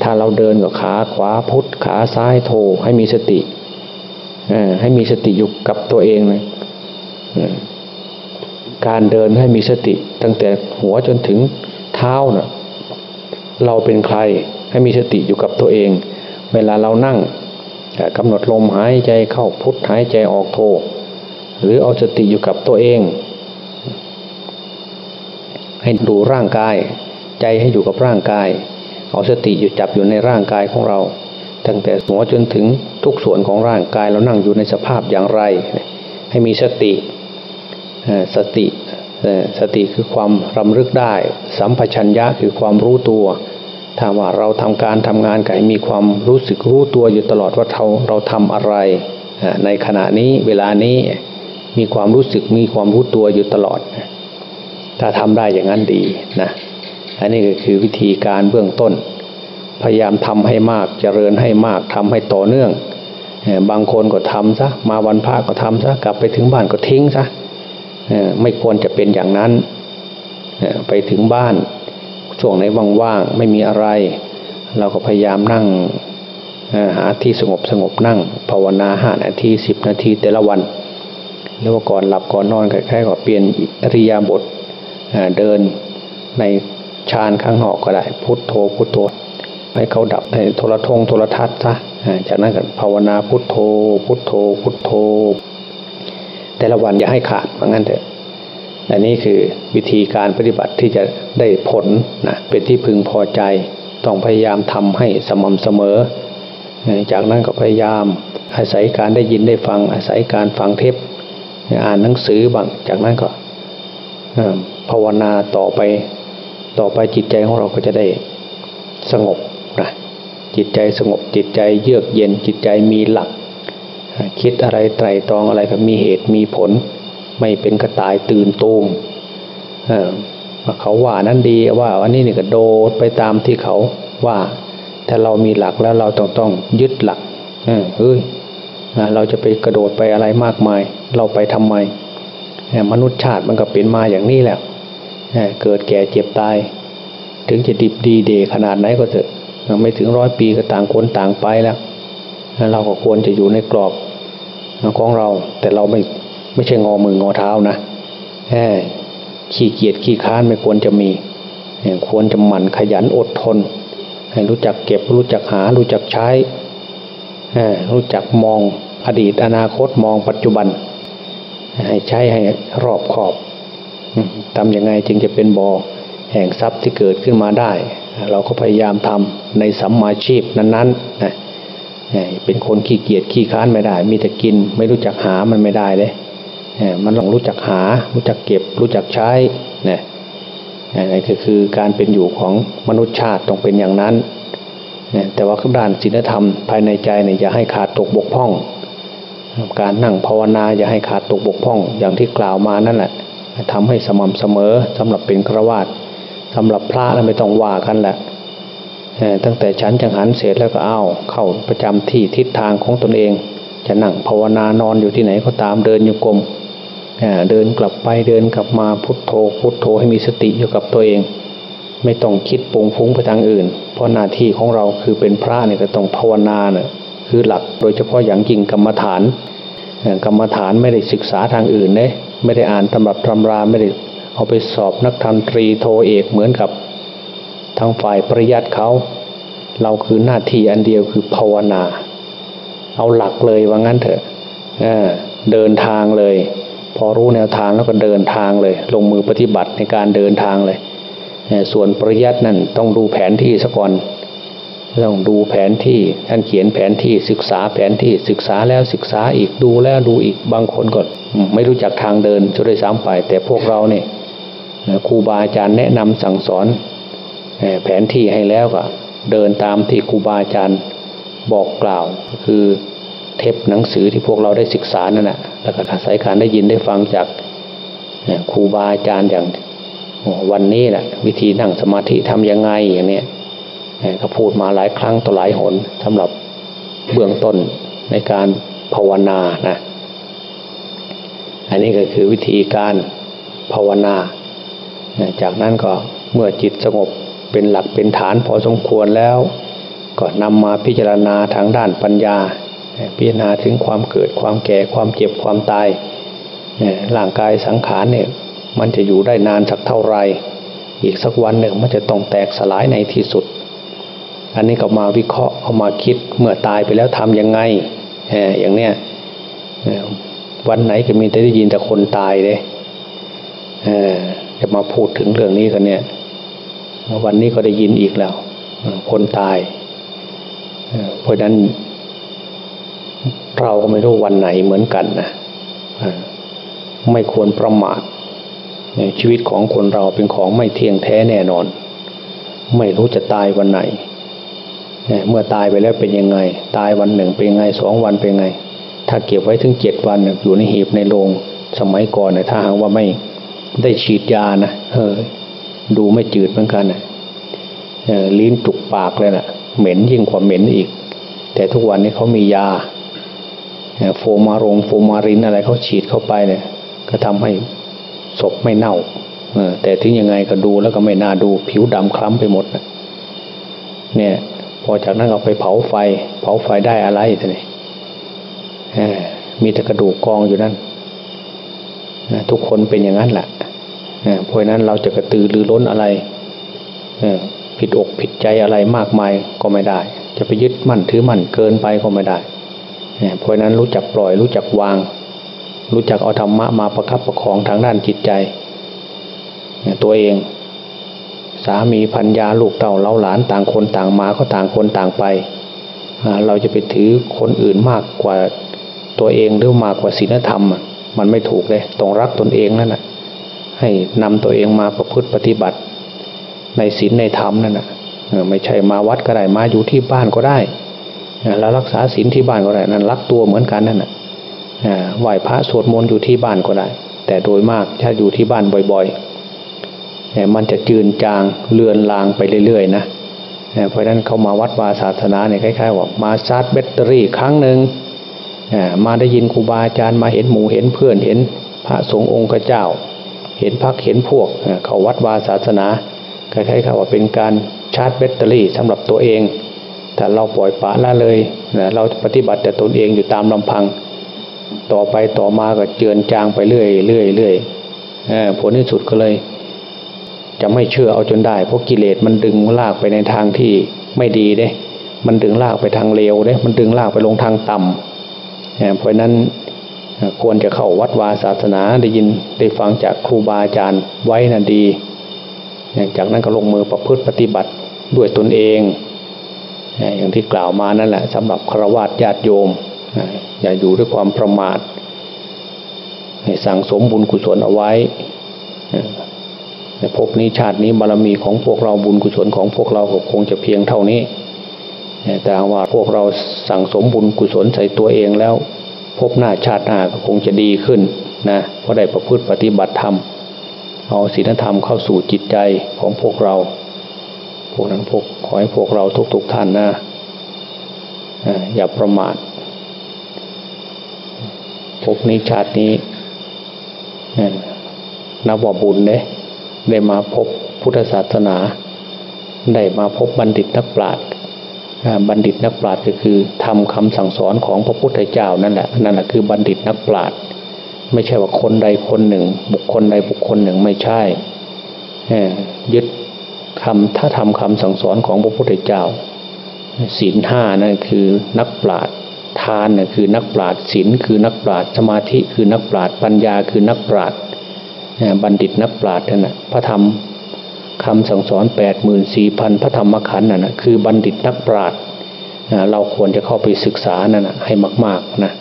B: ถ้าเราเดินกับขาขวาพุทธขาซ้ายโทให้มีสติให้มีสติอยู่กับตัวเองเลยการเดินให้มีสติตั้งแต่หัวจนถึงเท้านะ่ะ เราเป็นใครให้มีสติอยู่กับตัวเอง เวลาเรานั่งกำหนดลมหายใจเข้าพุทหายใจออกโท หรือเอาสติอยู่กับตัวเอง ให้ดูร่างกาย ใจให้อยู่กับร่างกาย เอาสติอยู่จับอยู่ในร่างกายของเรา ตั้งแต่หัวจนถึงทุกส่วนของร่างกายเรานั่งอยู่ในสภาพอย่างไร ให้มีสติสติ สติคือความรำลึกได้ สัมปชัญญะคือความรู้ตัวถ้าว่าเราทำการทำงานก็ให้มีความรู้สึกรู้ตัวอยู่ตลอดว่าเราเราทำอะไร ในขณะนี้เวลานี้มีความรู้สึกมีความรู้ตัวอยู่ตลอด ถ้าทำได้อย่างนั้นดีนะอันนี้ก็คือวิธีการเบื้องต้น พยายามทำให้มากเจริญให้มากทำให้ต่อเนื่อง บางคนก็ทำซะมาวันพระก็ทำซะกลับไปถึงบ้านก็ทิ้งซะ ไม่ควรจะเป็นอย่างนั้นไปถึงบ้านช่วงไหนว่างๆไม่มีอะไร เราก็พยายามนั่งหาที่สงบสงบนั่ง ภาวนาห้านาทีสิบนาทีแต่ละวันหรือว่าก่อนหลับก่อนนอนคล้ายๆกับเปลี่ยนอริยาบทเดินในฌานข้างนอกก็ได้ พุทโธพุทโธให้เขาดับในโทรทงโทรทัศน์ซะจากนั้นก็ภาวนาพุทโธ พุทโธ พุทโธ แต่ละวันอย่าให้ขาดเพราะงั้นเถอะอันนี้คือวิธีการปฏิบัติที่จะได้ผลนะเป็นที่พึงพอใจ ต้องพยายามทำให้สม่ำเสมอ จากนั้นก็พยายามอาศัยการได้ยินได้ฟัง อาศัยการฟังเทปอ่านหนังสือบ้างจากนั้นก็ภาวนาต่อไปต่อไปจิตใจของเราก็จะได้สงบนะจิตใจสงบจิตใจเยือกเย็นจิตใจมีหลัก คิดอะไรไตรตรองอะไรก็มีเหตุมีผล ไม่เป็นกระต่ายตื่นตูมเขาว่านั้นดีว่าวันนี้นี่ก็โดดไปตามที่เขาว่า ถ้าเรามีหลักแล้วเราต้องต้องยึดหลักเฮ้ยเราจะไปกระโดดไปอะไรมากมาย เราไปทำไมมนุษย์ชาติมันก็เป็นมาอย่างนี้แหละเกิดแก่เจ็บตาย ถึงจะดิบดีเดขนาดไหนก็เถอะไม่ถึงร้อยปีก็ต่างคนต่างไปแล้ว เราก็ควรจะอยู่ในกรอบของเรา แต่เราไม่ไม่ใช่งอมืองอเท้านะแหมขี้เกียจขี้ค้านไม่ควรจะมี ควรจะหมั่นขยันอดทน ให้รู้จักเก็บรู้จักหา รู้จักใช้ รู้จักมองอดีตอนาคตมองปัจจุบัน ให้ใช้ให้รอบขอบทำยังไงจึงจะเป็นบ่อแห่งทรัพย์ที่เกิดขึ้นมาได้ เราก็พยายามทำในสัมมาชีพนั้นๆนะ เป็นคนขี้เกียจขี้ค้านไม่ได้ มีแต่กินไม่รู้จักหามันไม่ได้เลยมันต้องรู้จักหา รู้จักเก็บ รู้จักใช้นะนี่ก็คือการเป็นอยู่ของมนุษยชาติต้องเป็นอย่างนั้นแต่ว่าด้านศีลธรรมภายในใจเนี่ยอย่าให้ขาดตกบกพร่อง การนั่งภาวนาอย่าให้ขาดตกบกพร่อง อย่างที่กล่าวมานั่นแหละทำให้สม่ำเสมอสำหรับเป็นครวาตสำหรับพระแล้วไม่ต้องว่ากันแหละ ตั้งแต่ฉันจังหันเสร็จแล้วก็เอาเข้าประจำที่ทิศทางของตนเอง จะนั่งภาวนานอนอยู่ที่ไหนก็ตามเดินอยู่กลมเดินกลับไปเดินกลับมาพุทโธ พุทโธให้มีสติอยู่กับตัวเอง ไม่ต้องคิดปุงฟุ้งไปทางอื่น เพราะหน้าที่ของเราคือเป็นพระเนี่ยก็ต้องภาวนาเนี่ยคือหลักโดยเฉพาะอย่างยิ่งกรรมฐาน กรรมฐานไม่ได้ศึกษาทางอื่นเนยไม่ได้อ่านตำรับตำราไม่ได้เอาไปสอบนักธรรมตรีโทเอกเหมือนกับ ทางฝ่ายปริยัติเขา เราคือหน้าที่อันเดียวคือภาวนา เอาหลักเลยว่างั้นเถอะเดินทางเลย พอรู้แนวทางแล้วก็เดินทางเลย ลงมือปฏิบัติในการเดินทางเลยส่วนปริยัตินั่นต้องดูแผนที่ซะก่อนต้องดูแผนที่ท่านเขียนแผนที่ศึกษาแผนที่ศึกษาแล้วศึกษาอีกดูแล้วดูอีกบางคนก็ไม่รู้จักทางเดินจะได้สามไปแต่พวกเราเนี่ยครูบาอาจารย์แนะนำสั่งสอน แผนที่ให้แล้วก็เดินตามที่ครูบาอาจารย์บอกกล่าว คือเทปหนังสือที่พวกเราได้ศึกษานั่นแหละแล้วก็อาศัยการได้ยินได้ฟังจากครูบาอาจารย์อย่างวันนี้แหละวิธีนั่งสมาธิทำยังไงอย่างนี้ก็พูดมาหลายครั้งต่อหลายหนสำหรับเบื้องต้นในการภาวนานะอันนี้ก็คือวิธีการภาวนา จากนั้นก็เมื่อจิตสงบ เป็นหลักเป็นฐานพอสมควรแล้ว ก็นำมาพิจารณาทางด้านปัญญา พิจารณาถึงความเกิดความแก่ความเจ็บความตายร่างกายสังขารเนี่ยมันจะอยู่ได้นานสักเท่าไรอีกสักวันหนึ่งมันจะต้องแตกสลายในที่สุด อันนี้ก็มาวิเคราะห์เอามาคิดเมื่อตายไปแล้วทํำยังไงอย่างเนี้ยวันไหนก็มีแต่ได้ยินแต่คนตายเลยจะมาพูดถึงเรื่องนี้กันเนี่ย วันนี้ก็ได้ยินอีกแล้ว คนตาย เพราะนั้นเราก็ไม่รู้วันไหนเหมือนกันนะไม่ควรประมาทชีวิตของคนเราเป็นของไม่เที่ยงแท้แน่นอน ไม่รู้จะตายวันไหน เมื่อตายไปแล้วเป็นยังไง ตายวันหนึ่งเป็นยังไงสองวันเป็นยังไง ถ้าเก็บไว้ถึงเจ็ดวันอยู่ในหีบในโรงสมัยก่อนเนี่ยถ้าหากว่าไม่ได้ฉีดยานะเออ ดูไม่จืดเหมือนกันนะลิ้นจุกปากเลยนะ่ะ เหม็นยิ่งกว่าเหม็นอีก แต่ทุกวันนี้เขามียาโฟมารงโฟมารินอะไรเขาฉีดเข้าไปเนี่ย ก็ทำให้ศพไม่เน่าแต่ถึงยังไงก็ดูแล้วก็ไม่น่าดูผิวดำคล้ำไปหมดนะเนี่ย พอจากนั้นเอาไปเผาไฟ เผาไฟได้อะไรท่านี่มีแต่กระดูกกองอยู่นั่นทุกคนเป็นอย่างนั้นแหละ เพราะนั้นเราจะกระตือรือร้นอะไรผิดอกผิดใจอะไรมากมายก็ไม่ได้ จะไปยึดมั่นถือมั่นเกินไปก็ไม่ได้เพราะนั้นรู้จักปล่อยรู้จักวาง รู้จักเอาธรรมะมาประคับประคองทางด้านจิตใจตัวเอง สามีพัญญาลูกเต่าเล้าหลานต่างคนต่างมาก็ต่างคนต่างไป เราจะไปถือคนอื่นมากกว่าตัวเองหรือมากกว่าศีลธรรม มันไม่ถูกเลยต้องรักตนเองนั่นแหะ ให้นำตัวเองมาประพฤติปฏิบัติ ในศีลในธรรมนั่นแหะไม่ใช่มาวัดก็ได้มาอยู่ที่บ้านก็ได้แล้วรักษาศีลที่บ้านก็ได้นั่นรักตัวเหมือนกันนั่นแหะไหว้พระสวดมนต์อยู่ที่บ้านก็ได้ แต่โดยมากถ้าอยู่ที่บ้านบ่อยๆมันจะจืนจางเลือนลางไปเรื่อยๆนะเพราะนั้นเขามาวัดวาศาสนาเนี่ยคล้ายๆว่ามาชาร์จแบตเตอรี่ครั้งหนึ่งมาได้ยินครูบาอาจารย์มาเห็นหมู่เห็นเพื่อนเห็นพระสงฆ์องค์เจ้า เห็นพักเห็นพวกเขาวัดวาศาสนาคล้ายๆว่าเป็นการชาร์จแบตเตอรี่สำหรับตัวเองถ้าเราปล่อยปะละเลยเราปฏิบัติแต่ตนเองอยู่ตามลำพัง ต่อไปต่อมาก็เจือนจางไปเรื่อยเรื่อยเรื่อยผลที่สุดก็เลย จะไม่เชื่อเอาจนได้ เพราะกิเลสมันดึงลากไปในทางที่ไม่ดีเด้ มันดึงลากไปทางเลวเด้ มันดึงลากไปลงทางต่ำเพราะนั้น ควรจะเข้าวัดวาศาสนาได้ยินได้ฟังจากครูบาอาจารย์ไว้นะดี จากนั้นก็ลงมือประพฤติปฏิบัติด้วยตนเอง อย่างที่กล่าวมานั่นแหละสำหรับฆรวาสญาติโยม อย่าอยู่ด้วยความประมาทสั่งสมบุญกุศลเอาไว้ในภพนี้ชาตินี้บารมีของพวกเราบุญกุศลของพวกเราคงจะเพียงเท่านี้แต่ว่าพวกเราสั่งสมบุญกุศลใส่ตัวเองแล้ว พบหน้าชาติหน้าก็คงจะดีขึ้นนะเพราะได้ประพฤติปฏิบัติธรรม เอาศีลธรรมเข้าสู่จิตใจของพวกเรา พวกนั้นพวกขอให้พวกเราทุกๆทท่านนะอย่าประมาทพบนี้ชาตินี้นับว่าบุญเนยได้มาพบพุทธศาสนา ได้มาพบบัณฑิตนักปราชญ์ บัณฑิตนักปราชญ์ก็คือทำคำสั่งสอนของพระพุทธเจ้านั่นแหละนั่นแหละคือบัณฑิตนักปราชญ์ไม่ใช่ว่าคนใดคนหนึ่ง บุคคลใดบุคคลหนึ่งไม่ใช่ยึดคำถ้าทำคำสั่งสอนของพระพุทธเจ้าศีลห้านั่นคือนักปราชญ์ทานน่ยคือนักปราชญ์ศีลคือนักปราชญ์สมาธิคือนักปราชญ์ปัญญาคือนักปราชญ์บัณฑิตนักปราชญ์นั่นแหะพระธรรม คำสั่งสอนแปดหมื่นสี่พันพระธรรมขันธ์นั่นนะคือบัณฑิตนักปราชญ์เราควรจะเข้าไปศึกษานั่นนะให้มาก ๆนะ